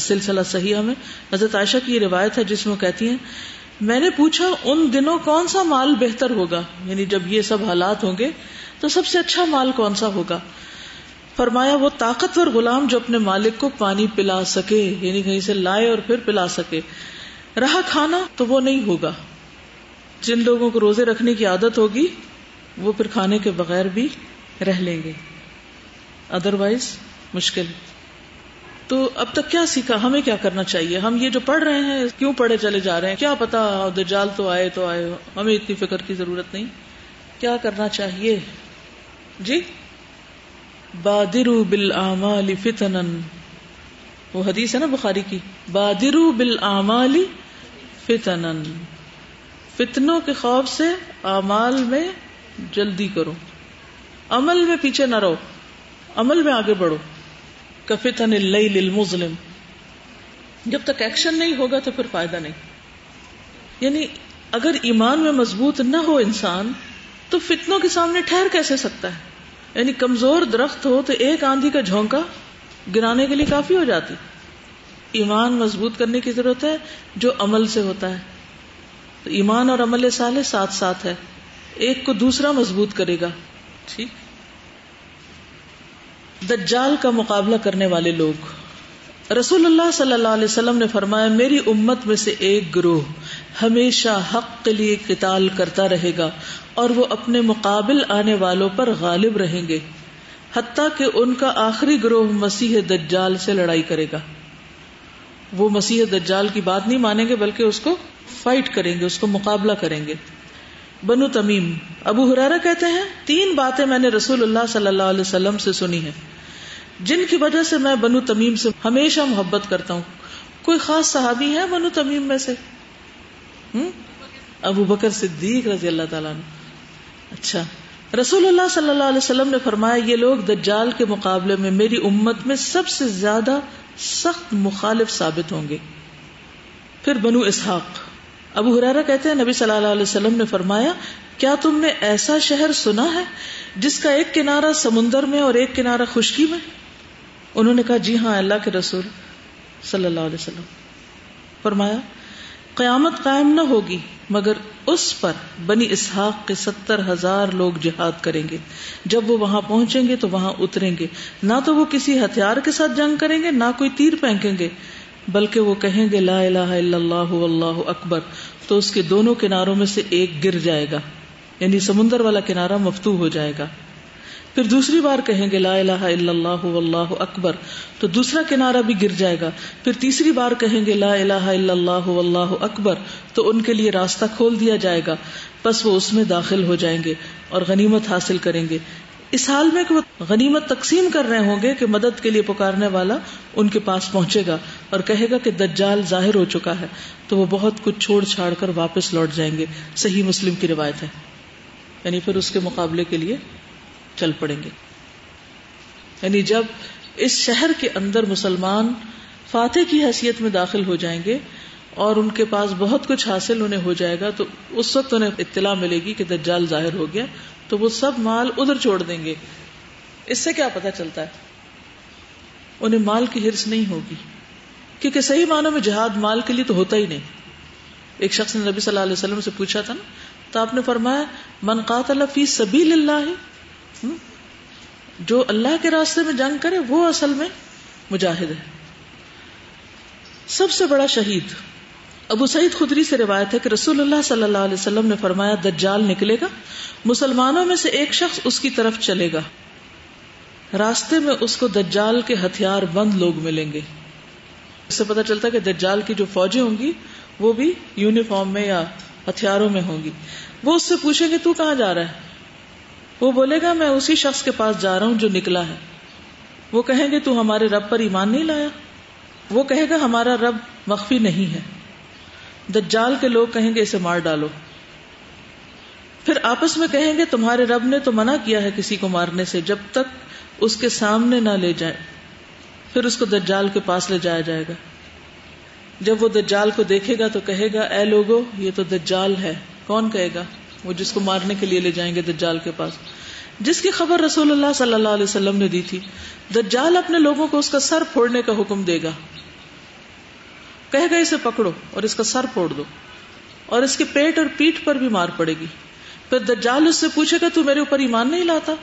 سلسلہ میں حضرت عائشہ کی یہ روایت ہے جس میں کہتی ہیں، میں نے پوچھا ان دنوں کون سا مال بہتر ہوگا؟ یعنی جب یہ سب حالات ہوں گے تو سب سے اچھا مال کون سا ہوگا؟ فرمایا، وہ طاقتور غلام جو اپنے مالک کو پانی پلا سکے یعنی کہیں سے لائے اور پھر پلا سکے۔ رہا کھانا تو وہ نہیں ہوگا۔ جن لوگوں کو روزے رکھنے کی عادت ہوگی، وہ پھر کھانے کے بغیر بھی رہ لیں گے۔ ادر وائز مشکل۔ تو اب تک کیا سیکھا؟ ہمیں کیا کرنا چاہیے؟ ہم یہ جو پڑھ رہے ہیں، کیوں پڑھے چلے جا رہے ہیں؟ کیا پتا دجال تو آئے تو آئے ہمیں اتنی فکر کی ضرورت نہیں۔ کیا کرنا چاہیے؟ جی؟ بادرو بل آمالی فتن وہ حدیث ہے نا بخاری کی۔ بادرو بل آمالی فتن فتنوں کے خوف سے امال میں جلدی کرو۔ عمل میں پیچھے نہ رہو۔ عمل میں آگے بڑھو۔ کفتن المظلم۔ جب تک ایکشن نہیں ہوگا تو پھر فائدہ نہیں۔ یعنی اگر ایمان میں مضبوط نہ ہو انسان، تو فتنوں کے سامنے ٹھہر کیسے سکتا ہے؟ یعنی کمزور درخت ہو تو ایک آندھی کا جھونکا گرانے کے لیے کافی ہو جاتی۔ ایمان مضبوط کرنے کی ضرورت ہے جو عمل سے ہوتا ہے۔ تو ایمان اور عمل سالے ساتھ ساتھ ہے۔ ایک کو دوسرا مضبوط کرے گا۔ ٹھیک۔ دجال کا مقابلہ کرنے والے لوگ۔ رسول اللہ صلی اللہ علیہ وسلم نے فرمایا، میری امت میں سے ایک گروہ ہمیشہ حق کے لیے قتال کرتا رہے گا اور وہ اپنے مقابل آنے والوں پر غالب رہیں گے، حتیٰ کہ ان کا آخری گروہ مسیح دجال سے لڑائی کرے گا۔ وہ مسیح دجال کی بات نہیں مانیں گے بلکہ اس کو فائٹ کریں گے، اس کو مقابلہ کریں گے۔ بنو تمیم، ابو حرارا کہتے ہیں، تین باتیں میں نے رسول اللہ صلی اللہ علیہ وسلم سے سنی ہے جن کی وجہ سے میں بنو تمیم سے ہمیشہ محبت کرتا ہوں۔ کوئی خاص صحابی ہے بنو تمیم میں سے؟ ابو بکر صدیق رضی اللہ تعالیٰ نے اچھا۔ رسول اللہ صلی اللہ علیہ وسلم نے فرمایا، یہ لوگ دجال کے مقابلے میں میری امت میں سب سے زیادہ سخت مخالف ثابت ہوں گے۔ پھر بنو اسحاق، ابو حرارا کہتے ہیں، نبی صلی اللہ علیہ وسلم نے فرمایا، کیا تم نے ایسا شہر سنا ہے جس کا ایک کنارہ سمندر میں اور ایک کنارہ خشکی میں؟ انہوں نے کہا جی ہاں اللہ کے رسول صلی اللہ علیہ وسلم۔ فرمایا، قیامت قائم نہ ہوگی، مگر اس پر بنی اسحاق کے ستر ہزار لوگ جہاد کریں گے۔ جب وہ وہاں پہنچیں گے تو وہاں اتریں گے۔ نہ تو وہ کسی ہتھیار کے ساتھ جنگ کریں گے، نہ کوئی تیر پھینکیں گے، بلکہ وہ کہیں گے، لا الہ الا اللہ اللہ اکبر۔ تو اس کے دونوں کناروں میں سے ایک گر جائے گا یعنی سمندر والا کنارہ مفتو ہو جائے گا۔ پھر دوسری بار کہیں گے لا الہ الا اللہ واللہ اکبر، تو دوسرا کنارہ بھی گر جائے گا۔ پھر تیسری بار کہیں گے لا الہ الا اللہ واللہ اکبر، تو ان کے لیے راستہ کھول دیا جائے گا۔ بس وہ اس میں داخل ہو جائیں گے اور غنیمت حاصل کریں گے۔ اس حال میں کہ وہ غنیمت تقسیم کر رہے ہوں گے کہ مدد کے لیے پکارنے والا ان کے پاس پہنچے گا اور کہے گا کہ دجال ظاہر ہو چکا ہے، تو وہ بہت کچھ چھوڑ چھاڑ کر واپس لوٹ جائیں گے۔ صحیح مسلم کی روایت ہے۔ یعنی پھر اس کے مقابلے کے لیے چل پڑیں گے۔ یعنی جب اس شہر کے اندر مسلمان فاتح کی حیثیت میں داخل ہو جائیں گے اور ان کے پاس بہت کچھ حاصل انہیں ہو جائے گا، تو اس وقت انہیں اطلاع ملے گی کہ دجال ظاہر ہو گیا، تو وہ سب مال ادھر چھوڑ دیں گے۔ اس سے کیا پتا چلتا ہے؟ انہیں مال کی ہرس نہیں ہوگی۔ کیونکہ صحیح معنوں میں جہاد مال کے لیے تو ہوتا ہی نہیں۔ ایک شخص نے نبی صلی اللہ علیہ وسلم سے پوچھا تھا نا، تو آپ نے فرمایا، من قاتل فی سبیل اللہ جو اللہ کے راستے میں جنگ کرے، وہ اصل میں مجاہد ہے۔ سب سے بڑا شہید۔ ابو سعید خدری سے روایت ہے کہ رسول اللہ صلی اللہ علیہ وسلم نے فرمایا، دجال نکلے گا، مسلمانوں میں سے ایک شخص اس کی طرف چلے گا۔ راستے میں اس کو دجال کے ہتھیار بند لوگ ملیں گے۔ اس سے پتا چلتا کہ دجال کی جو فوجیں ہوں گی، وہ بھی یونیفارم میں یا ہتھیاروں میں ہوں گی۔ وہ اس سے پوچھیں گے، تو کہاں جا رہا ہے؟ وہ بولے گا، میں اسی شخص کے پاس جا رہا ہوں جو نکلا ہے۔ وہ کہیں گے، تو ہمارے رب پر ایمان نہیں لایا؟ وہ کہے گا، ہمارا رب مخفی نہیں ہے۔ دجال کے لوگ کہیں گے، اسے مار ڈالو۔ پھر آپس میں کہیں گے، تمہارے رب نے تو منع کیا ہے کسی کو مارنے سے جب تک اس کے سامنے نہ لے جائے۔ پھر اس کو دجال کے پاس لے جایا جائے گا۔ جب وہ دجال کو دیکھے گا، تو کہے گا، اے لوگو، یہ تو دجال ہے۔ کون کہے گا، وہ جس کو مارنے کے لیے لے جائیں گے دجال کے پاس؟ جس کی خبر رسول اللہ صلی اللہ علیہ وسلم نے دی تھی۔ دجال اپنے لوگوں کو اس کا سر پھوڑنے کا حکم دے گا۔ کہے گا اسے پکڑو اور اس کا سر پھوڑ دو اور اس کے پیٹ اور پیٹ پر بھی مار پڑے گی۔ پھر دجال اس سے پوچھے گا، تو میرے اوپر ایمان نہیں لاتا؟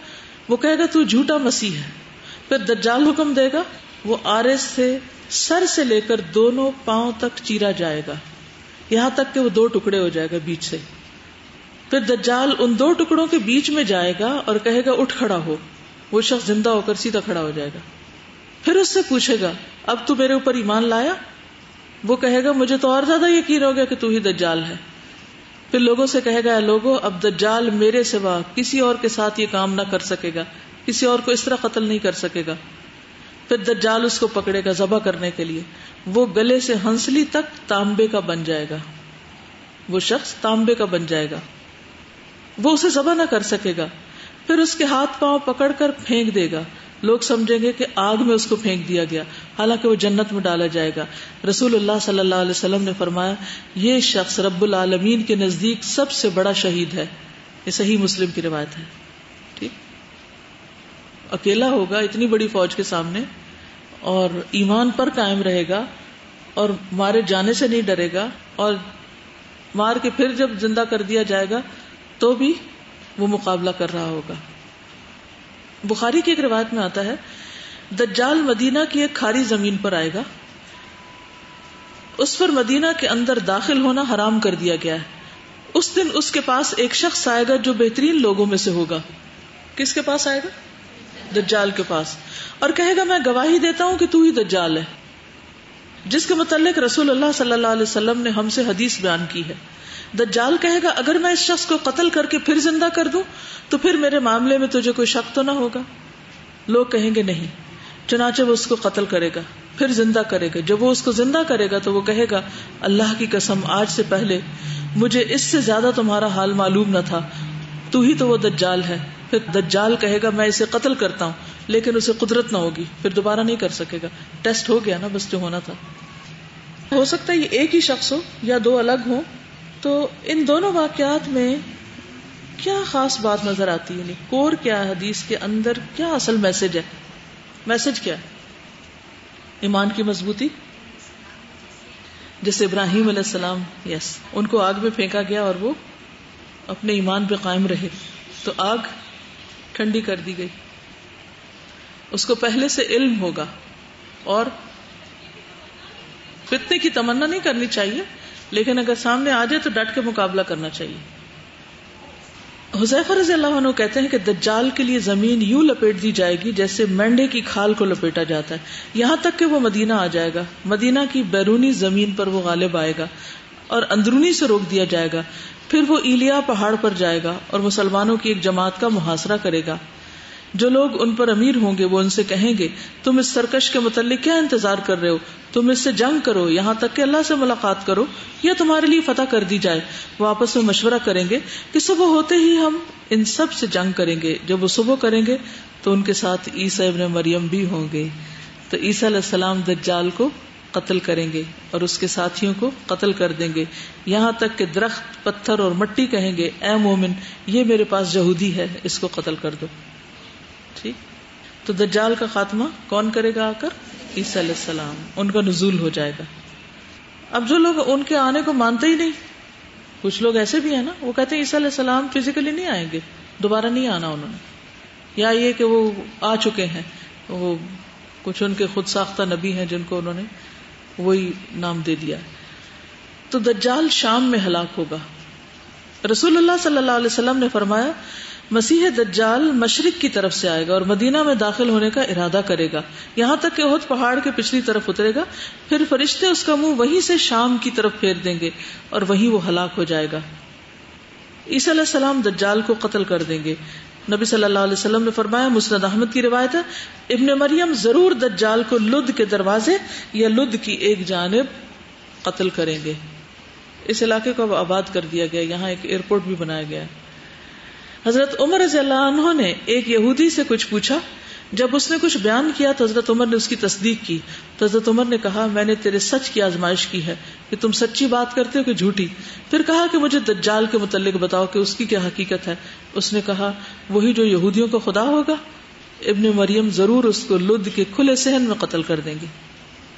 وہ کہے گا، تو جھوٹا مسیح ہے۔ پھر دجال حکم دے گا، وہ آرے سے سر سے لے کر دونوں پاؤں تک چیرا جائے گا۔ یہاں تک کہ وہ دو ٹکڑے ہو جائے گا بیچ سے۔ پھر دجال ان دو ٹکڑوں کے بیچ میں جائے گا اور کہے گا، اٹھ کھڑا ہو۔ وہ شخص زندہ ہو کر سیدھا کھڑا ہو جائے گا۔ پھر اس سے پوچھے گا، اب تو میرے اوپر ایمان لایا؟ وہ کہے گا، مجھے تو اور زیادہ یقین ہو گیا کہ تو ہی دجال ہے۔ پھر لوگوں سے کہے گا لوگوں اب دجال میرے سوا کسی اور کے ساتھ یہ کام نہ کر سکے گا۔ کسی اور کو اس طرح قتل نہیں کر سکے گا۔ پھر دجال اس کو پکڑے گا ذبح کرنے کے لیے۔ وہ گلے سے ہنسلی تک تانبے کا بن جائے گا۔ وہ شخص تانبے کا بن جائے گا۔ وہ اسے ذبح نہ کر سکے گا۔ پھر اس کے ہاتھ پاؤں پکڑ کر پھینک دے گا۔ لوگ سمجھیں گے کہ آگ میں اس کو پھینک دیا گیا۔ حالانکہ وہ جنت میں ڈالا جائے گا۔ رسول اللہ صلی اللہ علیہ وسلم نے فرمایا، یہ شخص رب العالمین کے نزدیک سب سے بڑا شہید ہے۔ یہ صحیح مسلم کی روایت ہے۔ ٹھیک۔ اکیلا ہوگا، اتنی بڑی فوج کے سامنے، اور ایمان پر قائم رہے گا، اور مارے جانے سے نہیں ڈرے گا، اور مار کے پھر جب زندہ کر دیا جائے گا تو بھی وہ مقابلہ کر رہا ہوگا۔ بخاری کی ایک روایت میں آتا ہے، دجال مدینہ کی ایک کھاری زمین پر آئے گا۔ اس پر مدینہ کے اندر داخل ہونا حرام کر دیا گیا ہے۔ اس دن اس کے پاس ایک شخص آئے گا جو بہترین لوگوں میں سے ہوگا۔ کس کے پاس آئے گا؟ دجال کے پاس۔ اور کہے گا، میں گواہی دیتا ہوں کہ تو ہی دجال ہے۔ جس کے متعلق رسول اللہ صلی اللہ علیہ وسلم نے ہم سے حدیث بیان کی ہے۔ دجال کہے گا، اگر میں اس شخص کو قتل کر کے پھر زندہ کر دوں، تو پھر میرے معاملے میں تجھے کوئی شک تو نہ ہوگا۔ لوگ کہیں گے نہیں، چنانچہ وہ اس کو قتل کرے گا، پھر زندہ کرے گا۔ جب وہ اس کو زندہ کرے گا تو وہ کہے گا، اللہ کی قسم، آج سے پہلے مجھے اس سے زیادہ تمہارا حال معلوم نہ تھا۔ تو ہی تو وہ دجال ہے۔ پھر دجال کہے گا، میں اسے قتل کرتا ہوں، لیکن اسے قدرت نہ ہوگی۔ پھر دوبارہ نہیں کر سکے گا۔ ٹیسٹ ہو گیا نا، بس جو ہونا تھا۔ ہو سکتا ہے یہ ایک ہی شخص ہو یا دو الگ ہوں۔ تو ان دونوں واقعات میں کیا خاص بات نظر آتی ہے؟ یعنی کور کیا ہے؟ حدیث کے اندر کیا اصل میسج ہے؟ میسج کیا ایمان کی مضبوطی؟ جیسے ابراہیم علیہ السلام یس ان کو آگ میں پھینکا گیا اور وہ اپنے ایمان پہ قائم رہے۔ تو آگ ٹھنڈی کر دی گئی۔ اس کو پہلے سے علم ہوگا اور فتنے کی تمنا نہیں کرنی چاہیے۔ لیکن اگر سامنے آ جائے تو ڈٹ کے مقابلہ کرنا چاہیے۔ حضیف رضی اللہ عنہ کہتے ہیں کہ دجال کے لیے زمین یوں لپیٹ دی جائے گی جیسے مینڈے کی کھال کو لپیٹا جاتا ہے۔ یہاں تک کہ وہ مدینہ آ جائے گا۔ مدینہ کی بیرونی زمین پر وہ غالب آئے گا اور اندرونی سے روک دیا جائے گا۔ پھر وہ ایلیا پہاڑ پر جائے گا اور مسلمانوں کی ایک جماعت کا محاصرہ کرے گا۔ جو لوگ ان پر امیر ہوں گے وہ ان سے کہیں گے، تم اس سرکش کے متعلق کیا انتظار کر رہے ہو؟ تم اس سے جنگ کرو، یہاں تک کہ اللہ سے ملاقات کرو، یا تمہارے لیے فتح کر دی جائے۔ وہ آپس میں مشورہ کریں گے کہ صبح ہوتے ہی ہم ان سب سے جنگ کریں گے۔ جب وہ صبح کریں گے تو ان کے ساتھ عیسیٰ ابن مریم بھی ہوں گے۔ تو عیسیٰ علیہ السلام دجال کو قتل کریں گے اور اس کے ساتھیوں کو قتل کر دیں گے۔ یہاں تک کہ درخت، پتھر اور مٹی کہیں گے، اے مومن، یہ میرے پاس یہودی ہے، اس کو قتل کر دو۔ ٹھیک؟ تو دجال کا خاتمہ کون کرے گا آ کر؟ عیسی علیہ السلام۔ ان کا نزول ہو جائے گا۔ اب جو لوگ ان کے آنے کو مانتے ہی نہیں، کچھ لوگ ایسے بھی ہیں نا، وہ کہتے ہیں عیسی علیہ السلام فزیکلی نہیں آئیں گے، دوبارہ نہیں آنا انہوں نے۔ یا یہ کہ وہ آ چکے ہیں، وہ کچھ ان کے خود ساختہ نبی ہیں جن کو انہوں نے وہی نام دے دیا۔ تو دجال شام میں ہلاک ہوگا۔ رسول اللہ صلی اللہ علیہ وسلم نے فرمایا مسیح دجال مشرق کی طرف سے آئے گا اور مدینہ میں داخل ہونے کا ارادہ کرے گا۔ یہاں تک کہ عہد پہاڑ کے پچھلی طرف اترے گا۔ پھر فرشتے اس کا منہ وہیں سے شام کی طرف پھیر دیں گے اور وہیں وہ ہلاک ہو جائے گا۔ عیسی علیہ السلام دجال کو قتل کر دیں گے۔ نبی صلی اللہ علیہ وسلم نے فرمایا، مسند احمد کی روایت ہے، ابن مریم ضرور دجال کو لد کے دروازے یا لد کی ایک جانب قتل کریں گے۔ اس علاقے کو اب آباد کر دیا گیا، یہاں ایک ایئرپورٹ بھی بنایا گیا ہے۔ حضرت عمر رضی اللہ عنہ نے ایک یہودی سے کچھ پوچھا۔ جب اس نے کچھ بیان کیا تو حضرت عمر نے اس کی تصدیق کی۔ تو حضرت عمر نے کہا، میں نے تیرے سچ کی آزمائش کی ہے کہ تم سچی بات کرتے ہو کہ جھوٹی۔ پھر کہا کہ مجھے دجال کے متعلق بتاؤ کہ اس کی کیا حقیقت ہے۔ اس نے کہا، وہی جو یہودیوں کو خدا ہوگا، ابن مریم ضرور اس کو لد کے کھلے سہن میں قتل کر دیں گے۔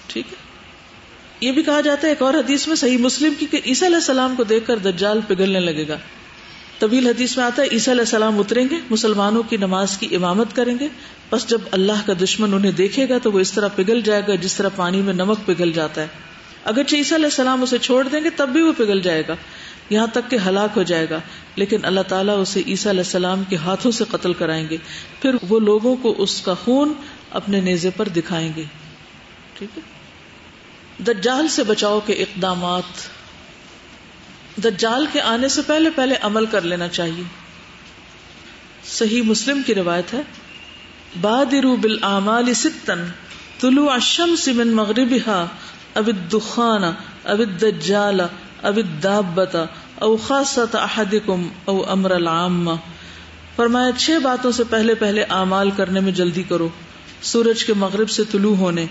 ٹھیک ہے۔ یہ بھی کہا جاتا ہے ایک اور حدیث میں صحیح مسلم کی کہ عیسی علیہ السلام کو دیکھ کر دجال پگھلنے لگے گا۔ طویل حدیث میں آتا ہے، عیسیٰ علیہ السلام اتریں گے، مسلمانوں کی نماز کی امامت کریں گے۔ بس جب اللہ کا دشمن انہیں دیکھے گا تو وہ اس طرح پگھل جائے گا جس طرح پانی میں نمک پگھل جاتا ہے۔ اگر عیسیٰ علیہ السلام اسے چھوڑ دیں گے، تب بھی وہ پگھل جائے گا۔ یہاں تک کہ ہلاک ہو جائے گا۔ لیکن اللہ تعالیٰ اسے عیسیٰ علیہ السلام کے ہاتھوں سے قتل کرائیں گے۔ پھر وہ لوگوں کو اس کا خون اپنے نیزے پر دکھائیں گے۔ ٹھیک ہے؟ دجال سے بچاؤ کے اقدامات۔ دجال کے آنے سے پہلے پہلے عمل کر لینا چاہیے۔ صحیح مسلم کی روایت ہے بادرو بالآمال ستن طلوع الشمس من مغربها اب الدخان اب الدجال اب الدابت او خاصت احدکم او امر العام فرمایا، چھ باتوں سے پہلے پہلے اعمال کرنے میں جلدی کرو۔ سورج کے مغرب سے طلوع ہونے،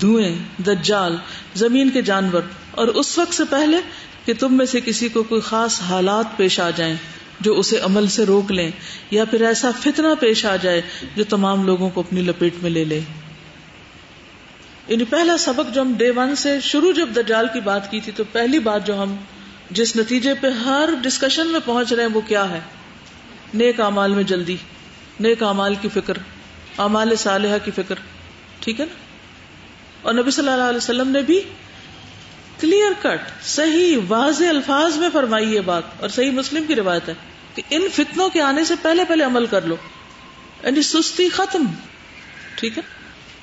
دھوئیں، دجال، زمین کے جانور۔ اور اس وقت سے پہلے کہ تم میں سے کسی کو کوئی خاص حالات پیش آ جائیں جو اسے عمل سے روک لیں، یا پھر ایسا فتنہ پیش آ جائے جو تمام لوگوں کو اپنی لپیٹ میں لے لے۔ یعنی پہلا سبق جو ہم ڈے ون سے شروع جب دجال کی بات کی تھی، تو پہلی بات جو ہم جس نتیجے پہ ہر ڈسکشن میں پہنچ رہے ہیں، وہ کیا ہے؟ نیک امال میں جلدی، نیک امال کی فکر امال صالحہ کی فکر، ٹھیک ہے نا؟ اور نبی صلی اللہ علیہ وسلم نے بھی کلیئر کٹ صحیح واضح الفاظ میں فرمائی یہ بات اور صحیح مسلم کی روایت ہے کہ ان فتنوں کے آنے سے پہلے پہلے عمل کر لو۔ یعنی سستی ختم۔ ٹھیک ہے؟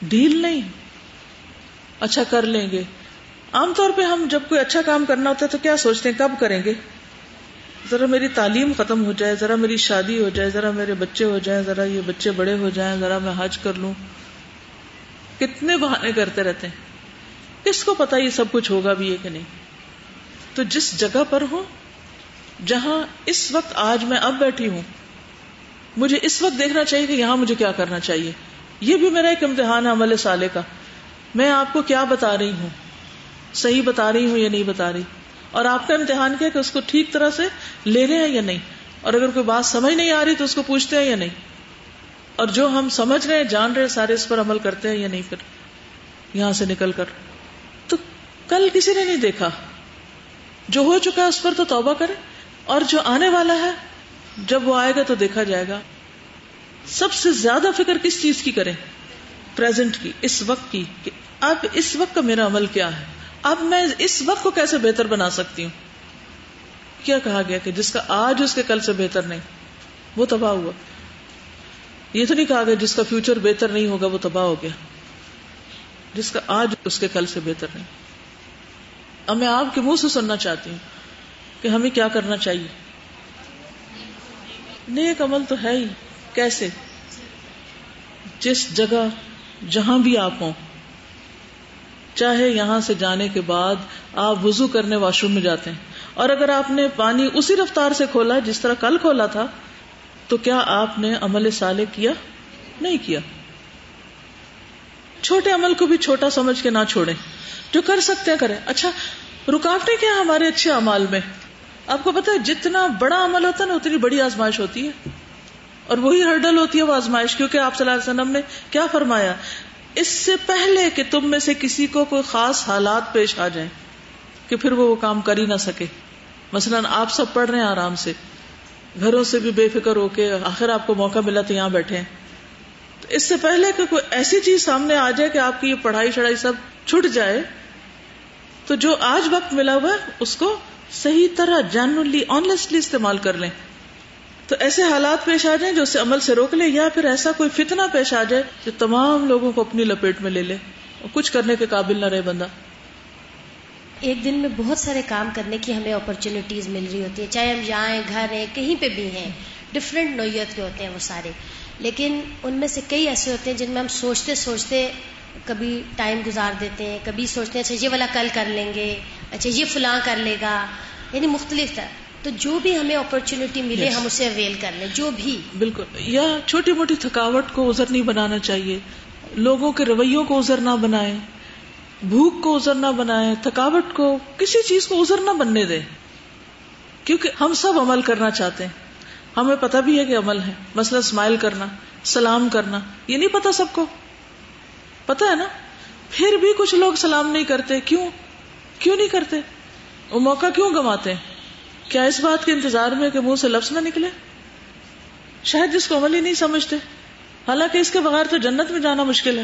ڈیل نہیں۔ اچھا کر لیں گے۔ عام طور پہ ہم جب کوئی اچھا کام کرنا ہوتا ہے تو کیا سوچتے ہیں؟ کب کریں گے؟ ذرا میری تعلیم ختم ہو جائے، ذرا میری شادی ہو جائے، ذرا میرے بچے ہو جائیں، ذرا یہ بچے بڑے ہو جائیں، ذرا میں حج کر لوں۔ کتنے بہانے کرتے رہتے ہیں؟ کس کو پتا یہ سب کچھ ہوگا بھی ہے کہ نہیں؟ تو جس جگہ پر ہوں، جہاں اس وقت آج میں اب بیٹھی ہوں، مجھے اس وقت دیکھنا چاہیے کہ یہاں مجھے کیا کرنا چاہیے۔ یہ بھی میرا ایک امتحان ہے عمل سالے کا۔ میں آپ کو کیا بتا رہی ہوں؟ صحیح بتا رہی ہوں یا نہیں بتا رہی؟ اور آپ کا امتحان کیا کہ اس کو ٹھیک طرح سے لے رہے ہیں یا نہیں؟ اور اگر کوئی بات سمجھ نہیں آ رہی تو اس کو پوچھتے ہیں یا نہیں؟ اور جو ہم سمجھ رہے ہیں، جان رہے سارے اس پر عمل کرتے ہیں یا نہیں پھر؟ یہاں سے نکل کر۔ کل کسی نے نہیں دیکھا۔ جو ہو چکا ہے اس پر تو توبہ کرے۔ اور جو آنے والا ہے، جب وہ آئے گا تو دیکھا جائے گا۔ سب سے زیادہ فکر کس چیز کی کریں؟ پریزنٹ کی، اس وقت کی کہ اب اس وقت کا میرا عمل کیا ہے؟ اب میں اس وقت کو کیسے بہتر بنا سکتی ہوں؟ کیا کہا گیا کہ جس کا آج اس کے کل سے بہتر نہیں، وہ تباہ ہوا۔ یہ تو نہیں کہا گیا جس کا فیوچر بہتر نہیں ہوگا، وہ تباہ ہو گیا۔ جس کا آج اس کے کل سے بہتر نہیں۔ اب میں آپ کے منہ سے سننا چاہتی ہوں کہ ہمیں کیا کرنا چاہیے۔ نیک عمل تو ہے ہی۔ کیسے؟ جس جگہ جہاں بھی آپ ہوں۔ چاہے یہاں سے جانے کے بعد آپ وضو کرنے واش روم میں جاتے ہیں۔ اور اگر آپ نے پانی اسی رفتار سے کھولا جس طرح کل کھولا تھا، تو کیا آپ نے عمل سالے کیا؟ نہیں کیا۔ چھوٹے عمل کو بھی چھوٹا سمجھ کے نہ چھوڑے جو کر سکتے ہیں کریں۔ اچھا رکاوٹیں کیا ہمارے اچھے امال میں؟ آپ کو پتا ہے، جتنا بڑا عمل ہوتا ہے نا، اتنی بڑی آزمائش ہوتی ہے۔ اور وہی ہرڈل ہوتی ہے وہ آزمائش، کیونکہ آپ صلی اللہ علیہ وسلم نے کیا فرمایا؟ اس سے پہلے کہ تم میں سے کسی کو کوئی خاص حالات پیش آ جائیں، کہ پھر وہ کام کر ہی نہ سکے۔ مثلا آپ سب پڑھ رہے ہیں آرام سے، گھروں سے بھی بے فکر ہو کے آخر آپ کو موقع ملا تو یہاں بیٹھے ہیں۔ تو اس سے پہلے کہ کوئی ایسی چیز سامنے آ جائے کہ آپ کی یہ پڑھائی شڑھائی سب چھٹ جائے تو جو آج وقت ملا ہوا ہے، اس کو صحیح طرح جینلی آنےسٹلی استعمال کر لیں۔ تو ایسے حالات پیش آ جائیں جو اسے عمل سے روک لے یا پھر ایسا کوئی فتنہ پیش آ جائے جو تمام لوگوں کو اپنی لپیٹ میں لے لے اور کچھ کرنے کے قابل نہ رہے بندہ۔ ایک دن میں بہت سارے کام کرنے کی ہمیں اپرچونیٹیز مل رہی ہوتی ہے چاہے ہم جائیں، گھر ہیں، کہیں پہ بھی ہیں ڈفرینٹ نوعیت کے ہوتے ہیں وہ سارے۔ لیکن ان میں سے کئی ایسے ہوتے ہیں جن میں ہم سوچتے سوچتے کبھی ٹائم گزار دیتے ہیں کبھی سوچتے ہیں اچھا یہ والا کل کر لیں گے اچھا یہ فلاں کر لے گا یعنی مختلف تھا تو جو بھی ہمیں اپرچونٹی ملے yes. ہم اسے اویل کر لیں جو بھی۔ بالکل۔ یا چھوٹی موٹی تھکاوٹ کو ازر نہیں بنانا چاہیے۔ لوگوں کے رویوں کو ازر نہ بنائے بھوک کو ازر نہ بنائے تھکاوٹ کو کسی چیز کو ازر نہ بننے دے کیونکہ ہم سب عمل کرنا چاہتے ہیں۔ ہمیں پتا بھی ہے کہ عمل ہے مثلا اسمائل کرنا سلام کرنا یہ نہیں پتا سب کو۔ پتا ہے نا؟ پھر بھی کچھ لوگ سلام نہیں کرتے، کیوں؟ کیوں نہیں کرتے؟ وہ موقع کیوں گواتے کیا اس بات کے انتظار میں کہ منہ سے لفظ نہ نکلے؟ شاید جس کو عمل ہی نہیں سمجھتے۔ حالانکہ اس کے بغیر تو جنت میں جانا مشکل ہے۔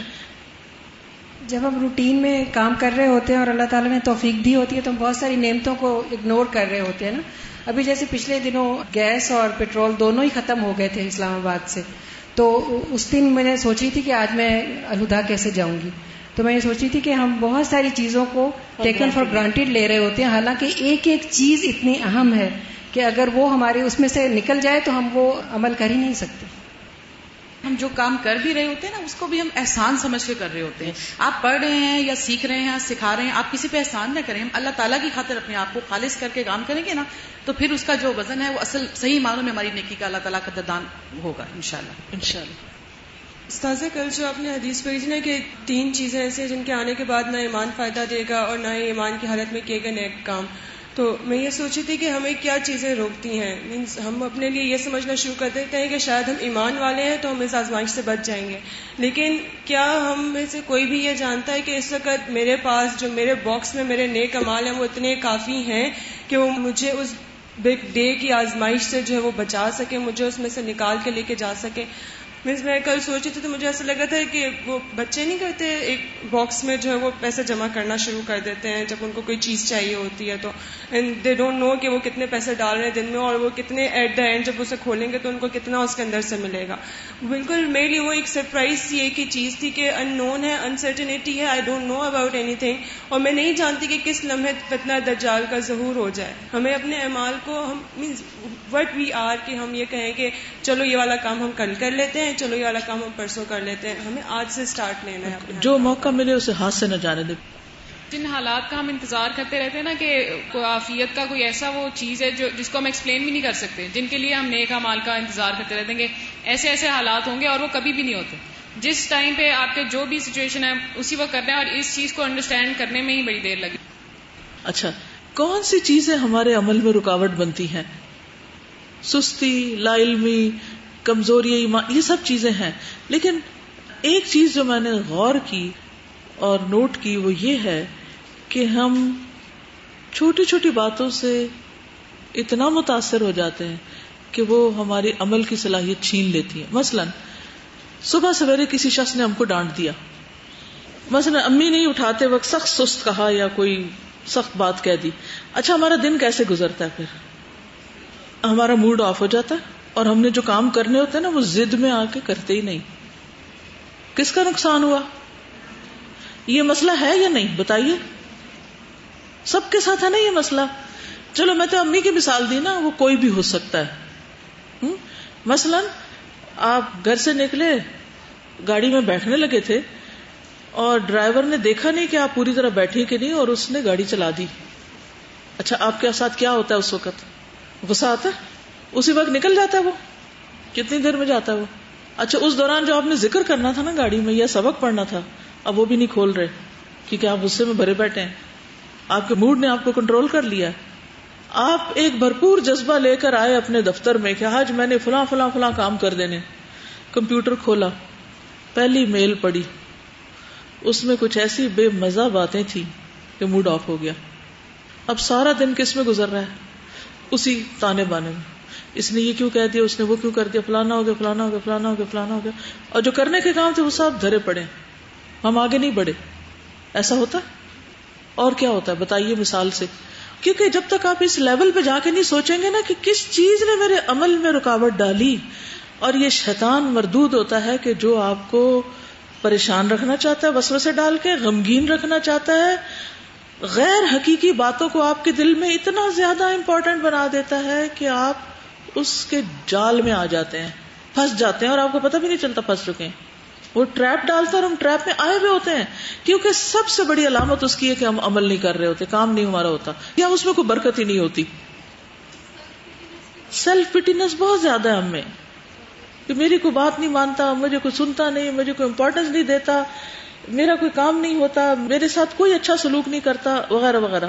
جب ہم روٹین میں کام کر رہے ہوتے ہیں اور اللہ تعالیٰ نے توفیق دی ہوتی ہے، تو ہم بہت ساری نعمتوں کو اگنور کر رہے ہوتے ہیں نا۔ ابھی جیسے پچھلے دنوں گیس اور پیٹرول دونوں ہی ختم ہو گئے تھے اسلام آباد سے۔ تو اس دن میں نے سوچی تھی کہ آج میں الہدا کیسے جاؤں گی۔ تو میں یہ سوچی تھی کہ ہم بہت ساری چیزوں کو ٹیکن فار گرانٹیڈ لے رہے ہوتے ہیں۔ حالانکہ ایک ایک چیز اتنی اہم ہے کہ اگر وہ ہمارے اس میں سے نکل جائے تو ہم وہ عمل کر ہی نہیں سکتے۔ ہم جو کام کر بھی رہے ہوتے ہیں نا اس کو بھی ہم احسان سمجھ کے کر رہے ہوتے ہیں۔ آپ پڑھ رہے ہیں یا سیکھ رہے ہیں یا سکھا رہے ہیں آپ کسی پہ احسان نہ کریں۔ ہم اللہ تعالیٰ کی خاطر اپنے آپ کو خالص کر کے کام کریں گے نا تو پھر اس کا جو وزن ہے وہ اصل صحیح معنوں میں ہماری نیکی کا اللہ تعالیٰ کا ددان ہوگا انشاءاللہ۔ انشاءاللہ۔ استاذہ کل جو آپ نے حدیث پڑھی تھی نا کہ تین چیزیں ایسے جن کے آنے کے بعد نہ ایمان فائدہ دے گا اور نہ ہی ایمان کی حالت میں کیے گئے نیک کام۔ تو میں یہ سوچی تھی کہ ہمیں کیا چیزیں روکتی ہیں؟ مینس ہم اپنے لیے یہ سمجھنا شروع کر دیتے ہیں کہ شاید ہم ایمان والے ہیں تو ہم اس آزمائش سے بچ جائیں گے۔ لیکن کیا ہم میں سے کوئی بھی یہ جانتا ہے کہ اس وقت میرے پاس جو میرے باکس میں میرے نیک امال ہیں وہ اتنے کافی ہیں کہ وہ مجھے اس بگ ڈے کی آزمائش سے جو ہے وہ بچا سکے، مجھے اس میں سے نکال کے لے کے جا سکے۔ مینس میں کل سوچی تھی تو مجھے ایسا لگا تھا کہ وہ بچے نہیں کرتے، ایک باکس میں جو ہے وہ پیسے جمع کرنا شروع کر دیتے ہیں، جب ان کو کوئی چیز چاہیے ہوتی ہے تو اینڈ دے ڈونٹ نو کہ وہ کتنے پیسے ڈال رہے ہیں دن میں اور وہ کتنے ایٹ دا اینڈ جب اسے کھولیں گے تو ان کو کتنا اس کے اندر سے ملے گا۔ بالکل میرے لیے وہ ایک سرپرائز سی ایک ہی چیز تھی کہ ان نون ہے انسرٹنیٹی ہے I don't know about anything اور میں نہیں جانتی کہ کس لمحے فتنا دجال کا ظہور ہو جائے۔ ہمیں اپنے اعمال کو ہم مینس وٹ وی آر کہ ہم یہ کہیں کہ چلو یہ والا کام ہم کل کر لیتے ہیں چلو یہ والا کام ہم پرسوں کر لیتے ہیں۔ ہمیں آج سے اسٹارٹ لینا ہے جو موقع ملے اسے ہاتھ سے نہ جانے دے۔ جن حالات کا ہم انتظار کرتے رہتے ہیں نا کہ کوئی آفیت کا کوئی ایسا وہ چیز ہے جو جس کو ہم ایکسپلین بھی نہیں کر سکتے۔ جن کے لیے ہم نیک مال کا انتظار کرتے رہتے ہیں کہ ایسے ایسے حالات ہوں گے اور وہ کبھی بھی نہیں ہوتے۔ جس ٹائم پہ آپ کے جو بھی سچویشن ہے اسی وقت کرنا ہے اور اس چیز کو انڈرسٹینڈ کرنے میں ہی بڑی دیر لگی۔ اچھا کون سی چیزیں ہمارے عمل میں رکاوٹ بنتی ہیں؟ سستی لا علمی کمزوری، ایمان، یہ سب چیزیں ہیں۔ لیکن ایک چیز جو میں نے غور کی اور نوٹ کی وہ یہ ہے کہ ہم چھوٹی چھوٹی باتوں سے اتنا متاثر ہو جاتے ہیں کہ وہ ہماری عمل کی صلاحیت چھین لیتی ہے مثلا، صبح سویرے کسی شخص نے ہم کو ڈانٹ دیا۔ مثلا، امی نہیں اٹھاتے وقت سخت سست کہا یا کوئی سخت بات کہہ دی۔ اچھا ہمارا دن کیسے گزرتا ہے پھر؟ ہمارا موڈ آف ہو جاتا ہے۔ اور ہم نے جو کام کرنے ہوتے ہیں نا، وہ زد میں آ کے کرتے ہی نہیں۔ کس کا نقصان ہوا؟ یہ مسئلہ ہے یا نہیں؟ بتائیے۔ سب کے ساتھ ہے نا یہ مسئلہ۔ چلو، میں تو امی کی مثال دی نا، وہ کوئی بھی ہو سکتا ہے۔ مثلا آپ گھر سے نکلے، گاڑی میں بیٹھنے لگے تھے اور ڈرائیور نے دیکھا نہیں کہ آپ پوری طرح بیٹھے کہ نہیں اور اس نے گاڑی چلا دی۔ اچھا آپ کے ساتھ کیا ہوتا ہے اس وقت؟ غصہ آتا ہے؟ اسی وقت نکل جاتا ہے وہ۔ کتنی دیر میں جاتا ہے وہ۔ اچھا اس دوران جو آپ نے ذکر کرنا تھا نا گاڑی میں یا سبق پڑھنا تھا، اب وہ بھی نہیں کھول رہے، کیونکہ آپ غصے میں بھرے بیٹھے ہیں۔ آپ کے موڈ نے آپ کو کنٹرول کر لیا آپ ایک بھرپور جذبہ لے کر آئے اپنے دفتر میں کہ آج میں نے فلاں فلاں فلاں کام کر دینے۔ کمپیوٹر کھولا، پہلی میل پڑی۔ اس میں کچھ ایسی بے مزہ باتیں تھی کہ موڈ آف ہو گیا۔ اب سارا دن کس میں گزر رہا ہے؟ اسی تانے بانے میں۔ اس نے یہ کیوں کہہ دیا؟ اس نے وہ کیوں کر دیا؟ فلانا ہو گیا، فلانا ہو گیا، فلانا ہو گیا، فلانا ہو گیا۔ اور جو کرنے کے کام تھے، وہ سب دھرے پڑے۔ ہم آگے نہیں بڑھے۔ ایسا ہوتا؟ اور کیا ہوتا ہے؟ بتائیے مثال سے۔ کیونکہ جب تک آپ اس لیول پہ جا کے نہیں سوچیں گے نا کہ کس چیز نے میرے عمل میں رکاوٹ ڈالی، اور یہ شیطان مردود ہوتا ہے کہ جو آپ کو پریشان رکھنا چاہتا ہے، وسوسے سے ڈال کے، غمگین رکھنا چاہتا ہے، غیر حقیقی باتوں کو آپ کے دل میں اتنا زیادہ امپورٹنٹ بنا دیتا ہے کہ آپ اس کے جال میں آ جاتے ہیں، پھنس جاتے ہیں اور آپ کو پتہ بھی نہیں چلتا پھنس چکے ہیں۔ وہ ٹریپ ڈالتا اور ہم ٹریپ میں آئے ہوئے ہوتے ہیں، کیونکہ سب سے بڑی علامت اس کی ہے کہ ہم عمل نہیں کر رہے ہوتے، کام نہیں ہمارا ہوتا، یا اس میں کوئی برکت ہی نہیں ہوتی۔ سیلف فٹینس بہت زیادہ ہے ہم میں۔ کہ میری کوئی بات نہیں مانتا، مجھے کوئی سنتا نہیں، مجھے کوئی امپورٹینس نہیں دیتا، میرا کوئی کام نہیں ہوتا، میرے ساتھ کوئی اچھا سلوک نہیں کرتا، وغیرہ وغیرہ۔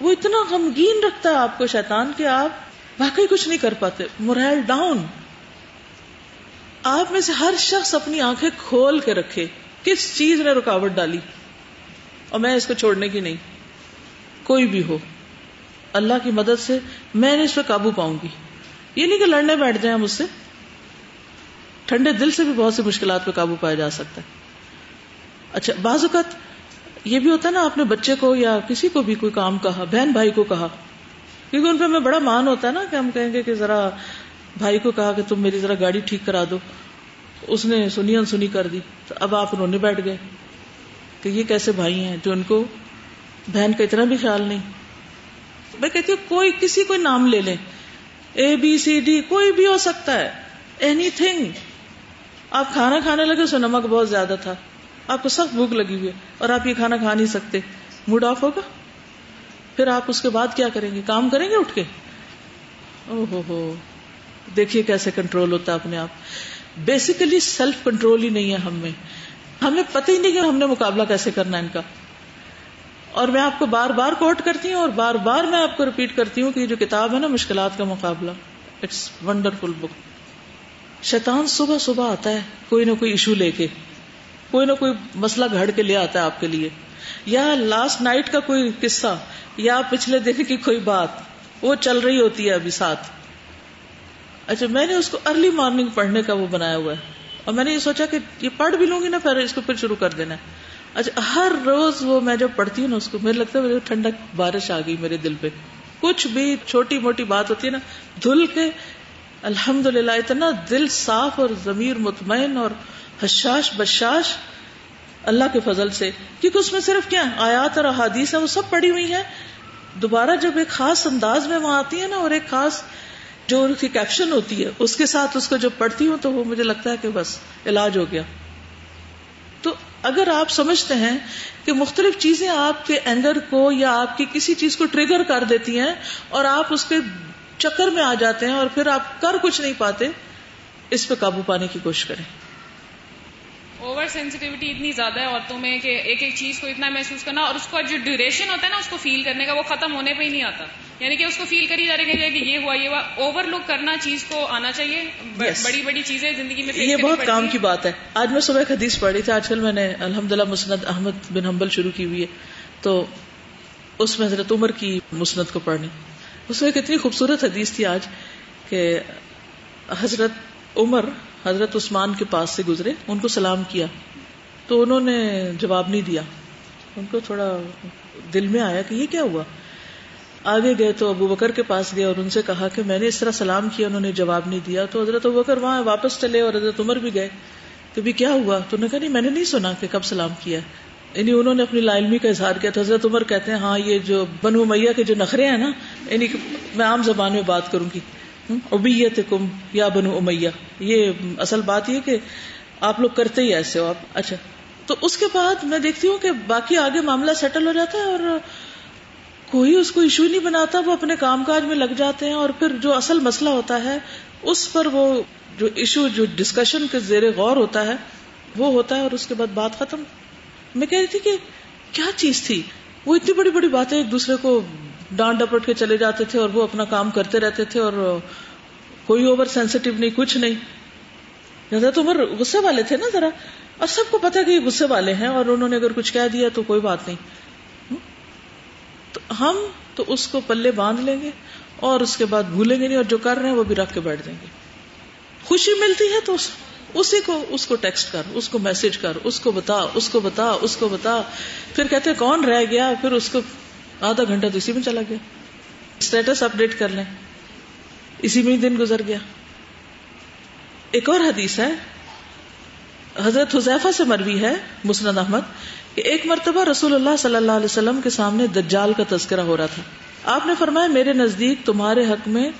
وہ اتنا غمگین رکھتا ہے آپ کو شیطان، کہ آپ واقعی کچھ نہیں کر پاتے۔ مورائل ڈاؤن آپ میں سے ہر شخص اپنی آنکھیں کھول کے رکھے۔ کس چیز نے رکاوٹ ڈالی؟ اور میں اس کو چھوڑنے کی نہیں۔ کوئی بھی ہو۔ اللہ کی مدد سے میں نے اس پہ قابو پاؤں گی۔ یہ نہیں کہ لڑنے بیٹھ جائیں مجھ سے۔ ٹھنڈے دل سے بھی بہت سی مشکلات پہ قابو پایا جا سکتا ہے۔ اچھا بعض اوقات یہ بھی ہوتا ہے نا، آپ نے بچے کو یا کسی کو بھی کوئی کام کہا، بہن بھائی کو کہا کیونکہ ان پہ ہمیں بڑا مان ہوتا ہے نا کہ ہم کہیں گے کہ ذرا بھائی کو کہا کہ تم میری ذرا گاڑی ٹھیک کرا دو۔ اس نے سنی انسنی کر دی۔ تو اب آپ رونے بیٹھ گئے کہ یہ کیسے بھائی ہیں؟ جو ان کو بہن کا اتنا بھی خیال نہیں۔ میں کہتی ہوں کوئی کسی کوئی نام لے لیں۔ اے بی سی ڈی کوئی بھی ہو سکتا ہے۔ اینی تھنگ آپ کھانا کھانے لگے اس میں نمک بہت زیادہ تھا۔ آپ کو سخت بھوک لگی ہوئی اور آپ یہ کھانا کھا نہیں سکتے۔ موڈ آف ہوگا؟ پھر آپ اس کے بعد کیا کریں گے؟ کام کریں گے اٹھ کے؟ او ہو ہو دیکھیے کیسے کنٹرول ہوتا ہے اپنے آپ۔ بیسیکلی سیلف کنٹرول ہی نہیں ہے ہم میں۔ ہمیں پتہ ہی نہیں کہ ہم نے مقابلہ کیسے کرنا ہے ان کا۔ اور میں آپ کو بار بار کوٹ کرتی ہوں اور بار بار میں آپ کو ریپیٹ کرتی ہوں کہ یہ جو کتاب ہے نا، مشکلات کا مقابلہ اٹس ونڈرفل بک شیطان صبح صبح آتا ہے، کوئی نہ کوئی ایشو لے کے، کوئی نہ کوئی مسئلہ گھڑ کے لے آتا ہے آپ کے لیے۔ یا لاسٹ نائٹ کا کوئی قصہ یا پچھلے دن کی کوئی بات، وہ چل رہی ہوتی ہے ابھی ساتھ۔ اچھا میں نے اس کو ارلی مارننگ پڑھنے کا وہ بنایا ہوا ہے۔ اور میں نے یہ سوچا کہ یہ پڑھ بھی لوں گی نا، پھر اس کو پھر شروع کر دینا ہے۔ اچھا ہر روز وہ میں جب پڑھتی ہوں نا اس کو، مجھے لگتا ہے ٹھنڈک بارش آ گئی میرے دل پہ۔ کچھ بھی چھوٹی موٹی بات ہوتی ہے نا، دھل کے الحمد للہ اتنا دل صاف اور ضمیر مطمئن اور حشاش بشاش اللہ کے فضل سے، کیونکہ اس میں صرف کیا آیات اور احادیث ہے وہ سب پڑی ہوئی ہیں۔ دوبارہ جب ایک خاص انداز میں وہاں آتی ہے نا، اور ایک خاص جو ان کی کیپشن ہوتی ہے، اس کے ساتھ اس کو جب پڑھتی ہوں تو وہ مجھے لگتا ہے کہ بس علاج ہو گیا۔ تو اگر آپ سمجھتے ہیں کہ مختلف چیزیں آپ کے اینگر کو یا آپ کی کسی چیز کو ٹریگر کر دیتی ہیں، اور آپ اس کے چکر میں آ جاتے ہیں اور پھر آپ کر کچھ نہیں پاتے، اس پہ قابو پانے کی کوشش کریں۔ اوور سینسٹیوٹی اتنی زیادہ ہے عورتوں میں کہ ایک ایک چیز کو اتنا محسوس کرنا اور اس کا جو ڈیوریشن ہوتا ہے نا اس کو فیل کرنے کا وہ ختم ہونے پہ ہی نہیں آتا۔ یعنی کہ اس کو فیل کری جا رہی ہے کہ یہ ہوا یہ ہوا۔ اوور لک کرنا چیز کو آنا چاہیے۔ yes. بڑی بڑی چیزیں زندگی میں یہ بہت کام کی بات ہے۔ آج میں صبح حدیث پڑھی تھی آج کل میں نے الحمد للہ مسند احمد بن حنبل شروع کی ہوئی ہے۔ تو اس میں حضرت عمر کی مسند کو پڑھنی۔ اس میں ایک اتنی خوبصورت حدیث تھی آج کہ حضرت عمر حضرت عثمان کے پاس سے گزرے، ان کو سلام کیا۔ تو انہوں نے جواب نہیں دیا۔ ان کو تھوڑا دل میں آیا کہ یہ کیا ہوا؟ آگے گئے تو ابو بکر کے پاس گئے اور ان سے کہا کہ میں نے اس طرح سلام کیا، انہوں نے جواب نہیں دیا۔ تو حضرت ابو بکر وہاں واپس چلے اور حضرت عمر بھی گئے۔ کہ بھی کیا ہوا؟ تو انہوں نے کہا، نہیں، میں نے نہیں سنا کہ کب سلام کیا۔ یعنی انہوں نے اپنی لائلمی کا اظہار کیا۔ تو حضرت عمر کہتے ہیں ہاں یہ جو بنو میاں کے جو نخرے ہیں نا یعنی میں عام زبان میں بات کروں گی۔ ابیت کم یا بنو امیہ۔ یہ اصل بات یہ کہ آپ لوگ کرتے ہی ایسے ہو۔ آپ اچھا۔ تو اس کے بعد میں دیکھتی ہوں کہ باقی آگے معاملہ سیٹل ہو جاتا ہے اور کوئی اس کو ایشو نہیں بناتا، وہ اپنے کام کاج میں لگ جاتے ہیں اور پھر جو اصل مسئلہ ہوتا ہے، اس پر وہ جو ایشو جو ڈسکشن کے زیر غور ہوتا ہے، وہ ہوتا ہے اور اس کے بعد بات ختم۔ میں کہہ رہی تھی کہ کیا چیز تھی؟ وہ اتنی بڑی بڑی باتیں ایک دوسرے کو ڈانٹ ڈپٹ کے چلے جاتے تھے اور وہ اپنا کام کرتے رہتے تھے اور کوئی اوور سینسٹیو نہیں، کچھ نہیں۔ زیادہ تو عمر غصے والے تھے نا ذرا۔ اور سب کو پتا کہ یہ غصے والے ہیں اور انہوں نے اگر کچھ کہہ دیا تو کوئی بات نہیں۔ تو ہم تو اس کو پلے باندھ لیں گے اور اس کے بعد بھولیں گے نہیں اور جو کر رہے ہیں وہ بھی رکھ کے بیٹھ دیں گے۔ خوشی ملتی ہے تو اسی کو اس کو ٹیکسٹ کر، اس کو میسج کر، اس کو بتا، اس کو بتا، اس کو بتا۔ پھر کہتے کون رہ گیا؟ پھر اس کو آدھا گھنٹہ تو اسی میں چلا گیا۔ اسٹیٹس اپڈیٹ کر لیں۔ اسی میں ہی دن گزر گیا۔ ایک اور حدیث ہے۔ حضرت حذیفہ سے مروی ہے مسند احمد کہ ایک مرتبہ رسول اللہ صلی اللہ علیہ وسلم کے سامنے دجال کا تذکرہ ہو رہا تھا۔ آپ نے فرمایا، میرے نزدیک تمہارے حق میں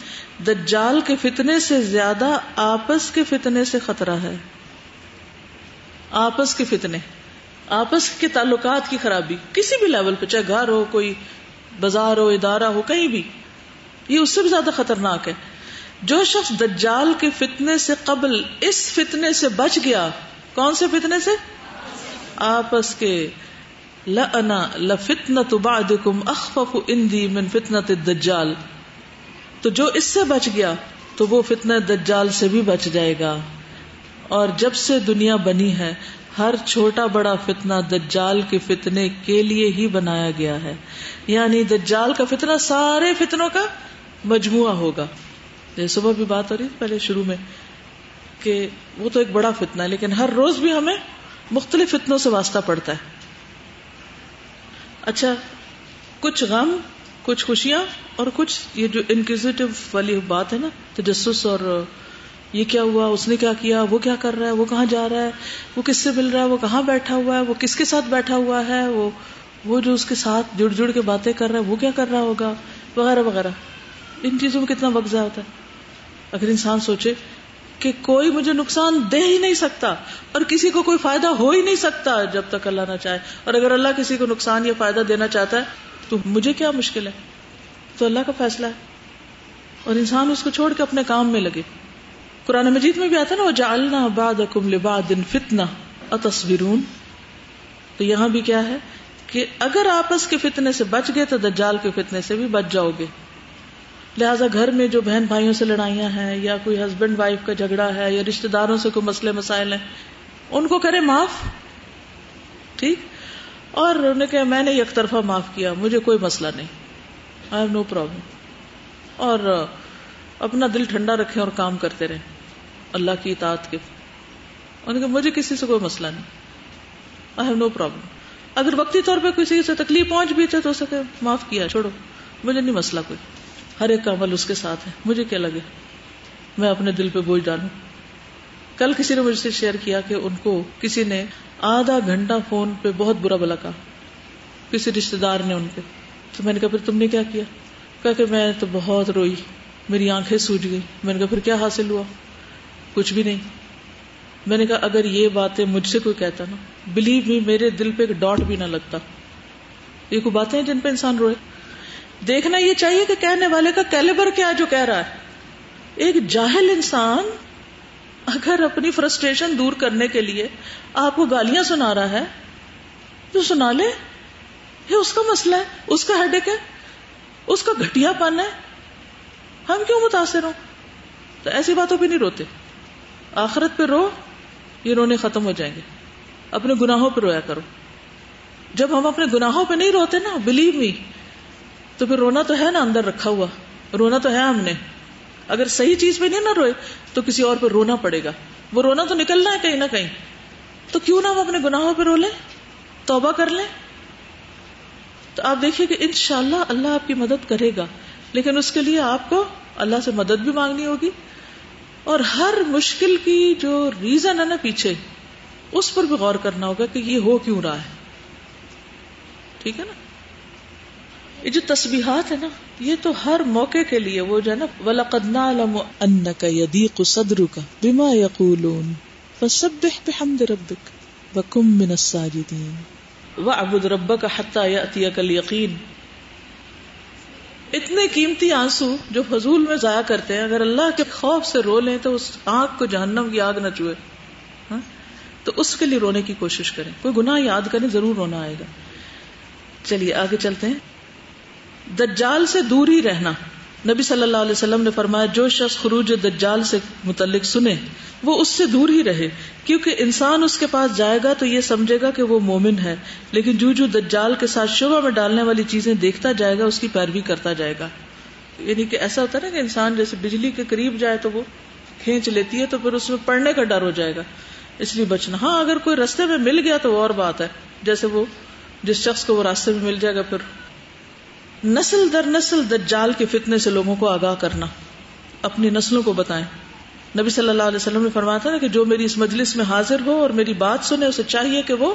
دجال کے فتنے سے زیادہ آپس کے فتنے سے خطرہ ہے۔ آپس کے فتنے۔ آپس کے تعلقات کی خرابی، کسی بھی لیول پہ، چاہے گھر ہو، کوئی بازار ہو، ادارہ ہو، کہیں بھی، یہ اس سے بھی زیادہ خطرناک ہے۔ جو شخص دجال کے فتنے سے قبل، اس فتنے سے بچ گیا، کون سے فتنے سے؟ آپس کے لنا لفتنت بعدکم اخفف اندی من فتنت الدجال۔ تو جو اس سے بچ گیا، تو وہ فتنہ دجال سے بھی بچ جائے گا۔ اور جب سے دنیا بنی ہے ہر چھوٹا بڑا فتنہ دجال کے فتنے کے لیے ہی بنایا گیا ہے۔ یعنی دجال کا فتنہ سارے فتنوں کا مجموعہ ہوگا۔ صبح بھی بات ہو رہی پہلے شروع میں کہ وہ تو ایک بڑا فتنہ ہے، لیکن ہر روز بھی ہمیں مختلف فتنوں سے واسطہ پڑتا ہے۔ اچھا کچھ غم، کچھ خوشیاں اور کچھ یہ جو انکوزیٹو والی بات ہے نا، تجسس اور یہ کیا ہوا؟ اس نے کیا کیا؟ وہ کیا کر رہا ہے؟ وہ کہاں جا رہا ہے؟ وہ کس سے مل رہا ہے؟ وہ کہاں بیٹھا ہوا ہے؟ وہ کس کے ساتھ بیٹھا ہوا ہے؟ وہ وہ جو اس کے ساتھ جڑ جڑ کے باتیں کر رہا ہے، وہ کیا کر رہا ہوگا؟ وغیرہ وغیرہ۔ ان چیزوں میں کتنا وقت ہوتا ہے۔ اگر انسان سوچے کہ کوئی مجھے نقصان دے ہی نہیں سکتا اور کسی کو کوئی فائدہ ہو ہی نہیں سکتا جب تک اللہ نہ چاہے، اور اگر اللہ کسی کو نقصان یا فائدہ دینا چاہتا ہے، تو مجھے کیا مشکل ہے؟ تو اللہ کا فیصلہ ہے۔ اور انسان اس کو چھوڑ کے اپنے کام میں لگے۔ قرآن مجید میں بھی آتا نا وہ جالنا باد اکم لباد فتنا اتصویرون تو یہاں بھی کیا ہے کہ اگر آپس کے فتنے سے بچ گئے تو دجال کے فتنے سے بھی بچ جاؤ گے۔ لہٰذا گھر میں جو بہن بھائیوں سے لڑائیاں ہیں یا کوئی ہسبینڈ وائف کا جھگڑا ہے یا رشتے داروں سے کوئی مسئلے مسائل ہیں، ان کو کرے معاف۔ ٹھیک؟ اور انہوں نے کہا، میں نے یک طرفہ معاف کیا، مجھے کوئی مسئلہ نہیں۔ آئی ہیو نو پرابلم اور اپنا دل ٹھنڈا رکھیں اور کام کرتے رہیں۔ اللہ کی اطاعت کے انہوں نے کہا مجھے کسی سے کوئی مسئلہ نہیں۔ آئی ہیو نو پرابلم اگر وقتی طور پہ کسی سے تکلیف پہنچ بھی تھے تو اسے معاف کیا، چھوڑو۔ مجھے نہیں مسئلہ کوئی۔ ہر ایک کا عمل اس کے ساتھ ہے۔ مجھے کیا لگے؟ میں اپنے دل پہ بوجھ ڈالوں۔ کل کسی نے مجھ سے شیئر کیا کہ ان کو کسی نے آدھا گھنٹہ فون پہ بہت برا بلا کہا۔ کسی رشتے دار نے ان کے۔ تو میں نے کہا، پھر تم نے کیا کیا؟ کہا کہ میں تو بہت روئی۔ میری آنکھیں سوج گئی میں نے کہا، پھر کیا حاصل ہوا؟ کچھ بھی نہیں۔ میں نے کہا، اگر یہ باتیں مجھ سے کوئی کہتا نا بلیو می میرے دل پہ ایک ڈاٹ بھی نہ لگتا۔ یہ کوئی باتیں ہیں جن پہ انسان روئے؟ دیکھنا یہ چاہیے کہ کہنے والے کا کیلیبر کیا جو کہہ رہا ہے۔ ایک جاہل انسان اگر اپنی فرسٹریشن دور کرنے کے لیے آپ کو گالیاں سنا رہا ہے، تو سنا لے۔ یہ اس کا مسئلہ ہے، اس کا ہیڈک ہے، اس کا گٹیا پن ہے۔ ہم کیوں متاثر ہوں؟ تو ایسی باتوں پہ نہیں روتے۔ آخرت پہ رو، یہ رونے ختم ہو جائیں گے۔ اپنے گناہوں پہ رویا کرو۔ جب ہم اپنے گناہوں پہ نہیں روتے نا بلیو می تو پھر رونا تو ہے نا اندر رکھا ہوا۔ رونا تو ہے ہم نے۔ اگر صحیح چیز پہ نہیں نہ روئے، تو کسی اور پہ رونا پڑے گا۔ وہ رونا تو نکلنا ہے کہیں نہ کہیں۔ تو کیوں نہ ہم اپنے گناہوں پہ رو لیں؟ توبہ کر لیں۔ تو آپ دیکھیے کہ انشاءاللہ اللہ آپ کی مدد کرے گا۔ لیکن اس کے لیے آپ کو اللہ سے مدد بھی مانگنی ہوگی۔ اور ہر مشکل کی جو ریزن ہے نا پیچھے، اس پر بھی غور کرنا ہوگا کہ یہ ہو کیوں رہا ہے۔ ٹھیک ہے نا؟ یہ جو تسبیحات ہے نا، یہ تو ہر موقع کے لیے وہ جو ہے نا، وَلَقَدْ نَعْلَمُ أَنَّكَ يَدِيقُ صَدْرُكَ بِمَا يَقُولُونَ فَسَبِّحْ بِحَمْدِ رَبِّكَ وَكُمْ مِنَ السَّاجِدِينَ۔ وَعْبُدْ رَبَّكَ حَتَّى يَأْتِيَكَ الْيَقِينَ۔ اتنے قیمتی آنسو جو فضول میں ضائع کرتے ہیں، اگر اللہ کے خوف سے رو لیں تو اس آنکھ کو جہنم کی آگ نہ چوئے ہاں؟ تو اس کے لیے رونے کی کوشش کریں۔ کوئی گناہ یاد کریں، ضرور رونا آئے گا۔ چلیے، آگے چلتے ہیں۔ دجال سے دور ہی رہنا۔ نبی صلی اللہ علیہ وسلم نے فرمایا، جو شخص خروج دجال سے متعلق سنے، وہ اس سے دور ہی رہے۔ کیونکہ انسان اس کے پاس جائے گا تو یہ سمجھے گا کہ وہ مومن ہے۔ لیکن جو جو دجال کے ساتھ شبہ میں ڈالنے والی چیزیں دیکھتا جائے گا، اس کی پیروی کرتا جائے گا۔ یعنی کہ ایسا ہوتا ہے نا کہ انسان جیسے بجلی کے قریب جائے تو وہ کھینچ لیتی ہے تو پھر اس میں پڑنے کا ڈر ہو جائے گا۔ اس لیے بچنا۔ ہاں اگر کوئی رستے میں مل گیا تو وہ اور بات ہے۔ جیسے وہ، جس شخص کو وہ راستے میں مل جائے گا، پھر نسل در نسل دجال کے فتنے سے لوگوں کو آگاہ کرنا۔ اپنی نسلوں کو بتائیں۔ نبی صلی اللہ علیہ وسلم نے فرمایا تھا کہ جو میری اس مجلس میں حاضر ہو اور میری بات سنے، اسے چاہیے کہ وہ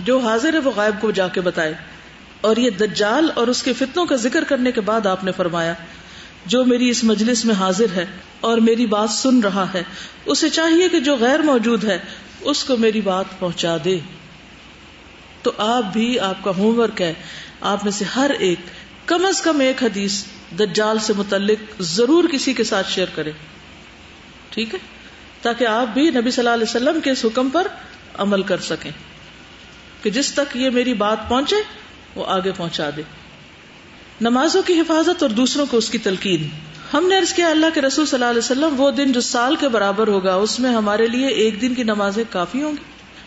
جو حاضر ہے، وہ غائب کو جا کے بتائے۔ اور یہ دجال اور اس کے فتنوں کا ذکر کرنے کے بعد آپ نے فرمایا، جو میری اس مجلس میں حاضر ہے اور میری بات سن رہا ہے، اسے چاہیے کہ جو غیر موجود ہے، اس کو میری بات پہنچا دے۔ تو آپ بھی آپ کا ہوم ورک ہے۔ آپ میں سے ہر ایک کم از کم ایک حدیث دجال سے متعلق ضرور کسی کے ساتھ شیئر کرے ٹھیک ہے؟ تاکہ آپ بھی نبی صلی اللہ علیہ وسلم کے اس حکم پر عمل کر سکیں۔ کہ جس تک یہ میری بات پہنچے، وہ آگے پہنچا دے۔ نمازوں کی حفاظت اور دوسروں کو اس کی تلقین۔ ہم نے عرض کیا، اللہ کے رسول صلی اللہ علیہ وسلم وہ دن جو سال کے برابر ہوگا، اس میں ہمارے لیے ایک دن کی نمازیں کافی ہوں گی۔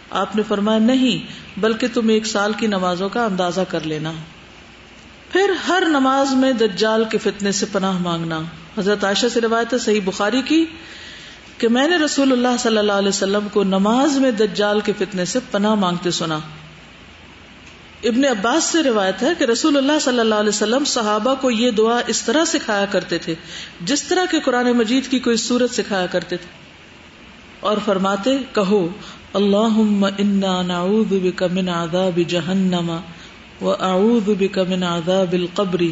آپ نے فرمایا، نہیں، بلکہ تم ایک سال کی نمازوں کا اندازہ کر لینا۔ پھر ہر نماز میں دجال کے فتنے سے پناہ مانگنا۔ حضرت عائشہ سے روایت صحیح بخاری کی، کہ میں نے رسول اللہ صلی اللہ علیہ وسلم کو نماز میں دجال کے فتنے سے پناہ مانگتے سنا۔ ابن عباس سے روایت ہے کہ رسول اللہ صلی اللہ علیہ وسلم صحابہ کو یہ دعا اس طرح سکھایا کرتے تھے، جس طرح کے قرآن مجید کی کوئی صورت سکھایا کرتے تھے۔ اور فرماتے، کہو اللہ نعوذ وأعوذ بك من عذاب القبر،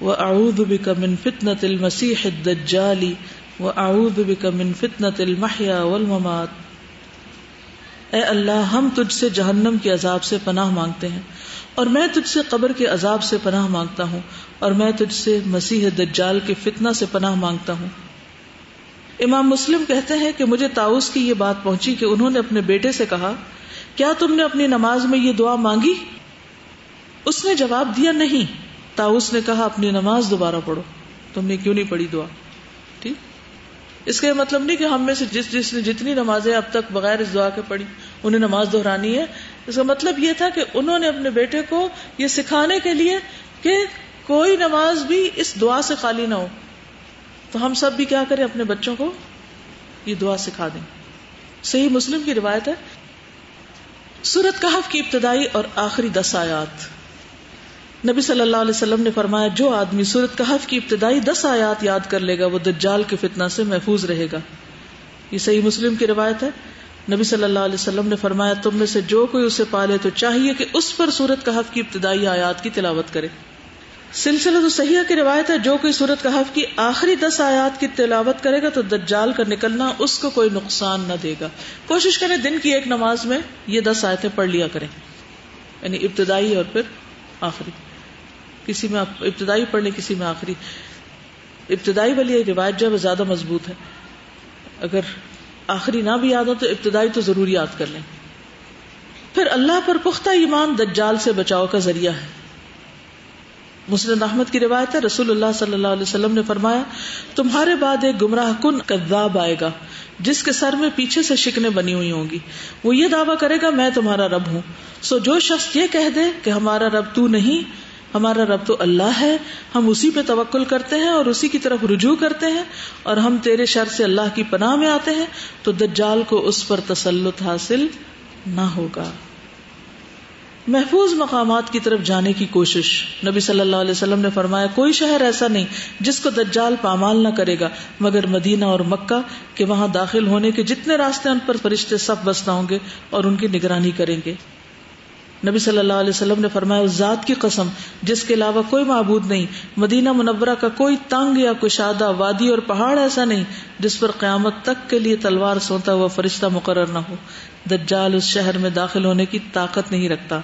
وأعوذ بك من فتنة المسيح الدجال، وأعوذ بك من فتنة المحيا والممات۔ اے اللہ، ہم تجھ سے جہنم کے عذاب سے پناہ مانگتے ہیں، اور میں تجھ سے قبر کے عذاب سے پناہ مانگتا ہوں، اور میں تجھ سے مسیح دجال کے فتنہ سے پناہ مانگتا ہوں۔ امام مسلم کہتے ہیں کہ مجھے تاؤس کی یہ بات پہنچی کہ انہوں نے اپنے بیٹے سے کہا، کیا تم نے اپنی نماز میں یہ دعا مانگی؟ اس نے جواب دیا نہیں۔ تاؤس نے کہا، اپنی نماز دوبارہ پڑھو۔ تم نے کیوں نہیں پڑھی دعا؟ ٹھیک۔ اس کا یہ مطلب نہیں کہ ہم میں سے جس جس نے جتنی نمازیں اب تک بغیر اس دعا کے پڑھی، انہیں نماز دہرانی ہے۔ اس کا مطلب یہ تھا کہ انہوں نے اپنے بیٹے کو یہ سکھانے کے لیے کہ کوئی نماز بھی اس دعا سے خالی نہ ہو۔ تو ہم سب بھی کیا کریں اپنے بچوں کو؟ یہ دعا سکھا دیں۔ صحیح مسلم کی روایت ہے۔ سورت کہف کی ابتدائی اور آخری دس آیات۔ نبی صلی اللہ علیہ وسلم نے فرمایا، جو آدمی سورت کہف کی ابتدائی دس آیات یاد کر لے گا، وہ دجال کے فتنہ سے محفوظ رہے گا۔ یہ صحیح مسلم کی روایت ہے۔ نبی صلی اللہ علیہ وسلم نے فرمایا، تم میں سے جو کوئی اسے پالے تو چاہیے کہ اس پر سورت کہف کی ابتدائی آیات کی تلاوت کرے۔ سلسلہ تو صحیح کی روایت ہے، جو کوئی سورت کہف کی آخری دس آیات کی تلاوت کرے گا تو دجال کا نکلنا اس کو کوئی نقصان نہ دے گا۔ کوشش کریں دن کی ایک نماز میں یہ دس آیتیں پڑھ لیا کریں۔ یعنی ابتدائی اور پھر آخری۔ کسی میں ابتدائی پڑھ لیں کسی میں آخری۔ ابتدائی والی روایت جو ہے وہ زیادہ مضبوط ہے۔ اگر آخری نہ بھی یاد ہو تو ابتدائی تو ضرور یاد کر لیں۔ پھر اللہ پر پختہ ایمان دجال سے بچاؤ کا ذریعہ ہے۔ مسلم احمد کی روایت ہے، رسول اللہ صلی اللہ علیہ وسلم نے فرمایا، تمہارے بعد ایک گمراہ کن کذاب آئے گا، جس کے سر میں پیچھے سے شکنے بنی ہوئی ہوں گی۔ وہ یہ دعویٰ کرے گا، میں تمہارا رب ہوں۔ سو جو شخص یہ کہہ دے کہ ہمارا رب تو نہیں ہمارا رب تو اللہ ہے، ہم اسی پہ توکل کرتے ہیں اور اسی کی طرف رجوع کرتے ہیں اور ہم تیرے شر سے اللہ کی پناہ میں آتے ہیں، تو دجال کو اس پر تسلط حاصل نہ ہوگا۔ محفوظ مقامات کی طرف جانے کی کوشش۔ نبی صلی اللہ علیہ وسلم نے فرمایا، کوئی شہر ایسا نہیں جس کو دجال پامال نہ کرے گا، مگر مدینہ اور مکہ کہ وہاں داخل ہونے کے جتنے راستے ان پر فرشتے سب بستا ہوں گے اور ان کی نگرانی کریں گے۔ نبی صلی اللہ علیہ وسلم نے فرمایا، اس ذات کی قسم، جس کے علاوہ کوئی معبود نہیں، مدینہ منورہ کا کوئی تنگ یا کشادہ وادی اور پہاڑ ایسا نہیں، جس پر قیامت تک کے لیے تلوار سوتا ہوا فرشتہ مقرر نہ ہو۔ دجال اس شہر میں داخل ہونے کی طاقت نہیں رکھتا۔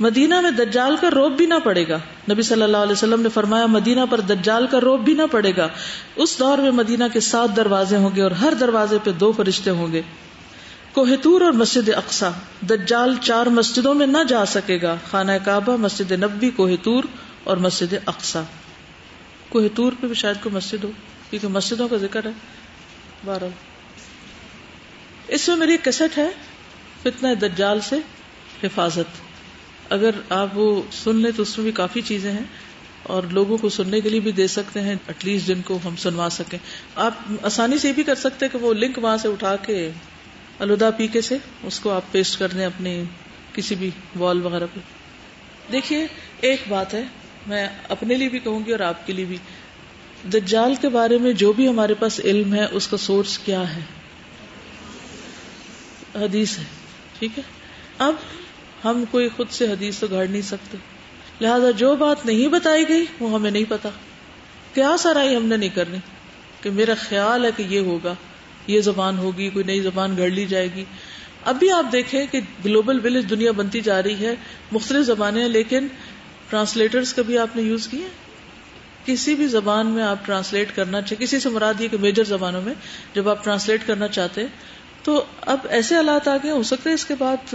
مدینہ میں دجال کا روب بھی نہ پڑے گا۔ نبی صلی اللہ علیہ وسلم نے فرمایا، مدینہ پر دجال کا روب بھی نہ پڑے گا۔ اس دور میں مدینہ کے سات دروازے ہوں گے اور ہر دروازے پہ دو فرشتے ہوں گے۔ کوہتور اور مسجد اقسا دجال چار مسجدوں میں نہ جا سکے گا۔ خانہ کعبہ، مسجد نبی کوہتور اور مسجد اقسا کوہتور پہ بھی شاید کوئی مسجد ہو، کیونکہ مسجدوں کا ذکر ہے۔ بارہ اس میں میری کسٹ ہے، فتنہ دجال سے حفاظت۔ اگر آپ وہ سن لیں تو اس میں بھی کافی چیزیں ہیں اور لوگوں کو سننے کے لیے بھی دے سکتے ہیں ایٹ لیسٹ جن کو ہم سنوا سکیں۔ آپ آسانی سے یہ بھی کر سکتے کہ وہ لنک وہاں سے اٹھا کے الدا پی کے سے اس کو آپ پیسٹ کر دیں اپنے کسی بھی وال وغیرہ پہ۔ دیکھیے، ایک بات ہے، میں اپنے لیے بھی کہوں گی اور آپ کے لیے بھی۔ دجال کے بارے میں جو بھی ہمارے پاس علم ہے، اس کا سورس کیا ہے؟ حدیث ہے، ٹھیک ہے؟ اب ہم کوئی خود سے حدیث تو گھڑ نہیں سکتے۔ لہذا جو بات نہیں بتائی گئی، وہ ہمیں نہیں پتا۔ کیا سرائی ہم نے نہیں کرنی؟ کہ میرا خیال ہے کہ یہ ہوگا۔ یہ زبان ہوگی، کوئی نئی زبان گھڑ لی جائے گی۔ اب بھی آپ دیکھیں کہ گلوبل ولیج دنیا بنتی جا رہی ہے، مختلف زبانیں لیکن ٹرانسلیٹرز کبھی آپ نے یوز کیے؟ کسی بھی زبان میں آپ ٹرانسلیٹ کرنا چاہیے کسی سے مراد یہ کہ میجر زبانوں میں جب آپ ٹرانسلیٹ کرنا چاہتے تو اب ایسے حالات آ گئے ہو سکتے اس کے بعد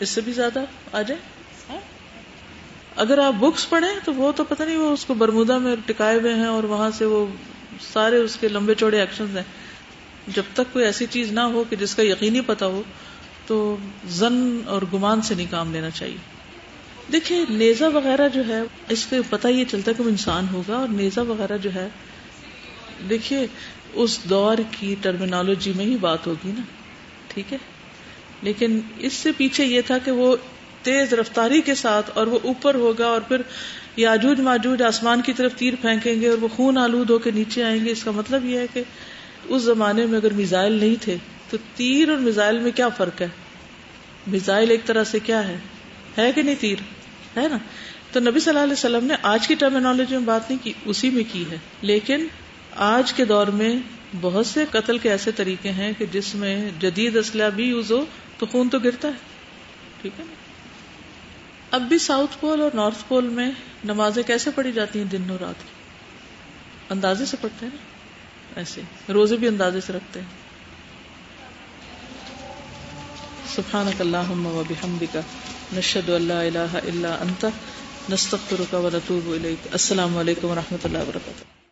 اس سے بھی زیادہ آ جائے ہاں؟ اگر آپ بکس پڑھیں تو وہ تو پتہ نہیں وہ اس کو برمودا میں ٹکائے ہوئے ہیں اور وہاں سے وہ سارے اس کے لمبے چوڑے ایکشن ہیں۔ جب تک کوئی ایسی چیز نہ ہو کہ جس کا یقینی پتا ہو، تو زن اور گمان سے نہیں کام لینا چاہیے۔ دیکھیے نیزا وغیرہ جو ہے، اس پہ پتہ یہ چلتا ہے کہ وہ انسان ہوگا اور نیزا وغیرہ جو ہے دیکھیے اس دور کی ٹرمینالوجی میں ہی بات ہوگی نا۔ ٹھیک ہے؟ لیکن اس سے پیچھے یہ تھا کہ وہ تیز رفتاری کے ساتھ اور وہ اوپر ہوگا اور پھر یاجوج ماجوج آسمان کی طرف تیر پھینکیں گے اور وہ خون آلود ہو کے نیچے آئیں گے۔ اس کا مطلب یہ ہے کہ اس زمانے میں اگر میزائل نہیں تھے تو تیر اور میزائل میں کیا فرق ہے؟ میزائل ایک طرح سے کیا ہے؟ ہے کہ نہیں تیر؟ ہے نا؟ تو نبی صلی اللہ علیہ وسلم نے آج کی ٹرمینالوجی میں بات نہیں کی، اسی میں کی ہے۔ لیکن آج کے دور میں بہت سے قتل کے ایسے طریقے ہیں کہ جس میں جدید اسلحہ بھی یوز ہو تو خون تو گرتا ہے۔ ٹھیک ہے نا؟ اب بھی ساؤتھ پول اور نارتھ پول میں نمازیں کیسے پڑھی جاتی ہیں دن اور رات کی؟ اندازے سے پڑھتے ہیں نا؟ ایسے۔ روزے بھی اندازے سے رکھتے ہیں۔ سبحانك اللهم وبحمدك نشهد ان لا اله الا انت نستغفرك ونتوب اليك السلام علیکم و رحمۃ اللہ وبرکاتہ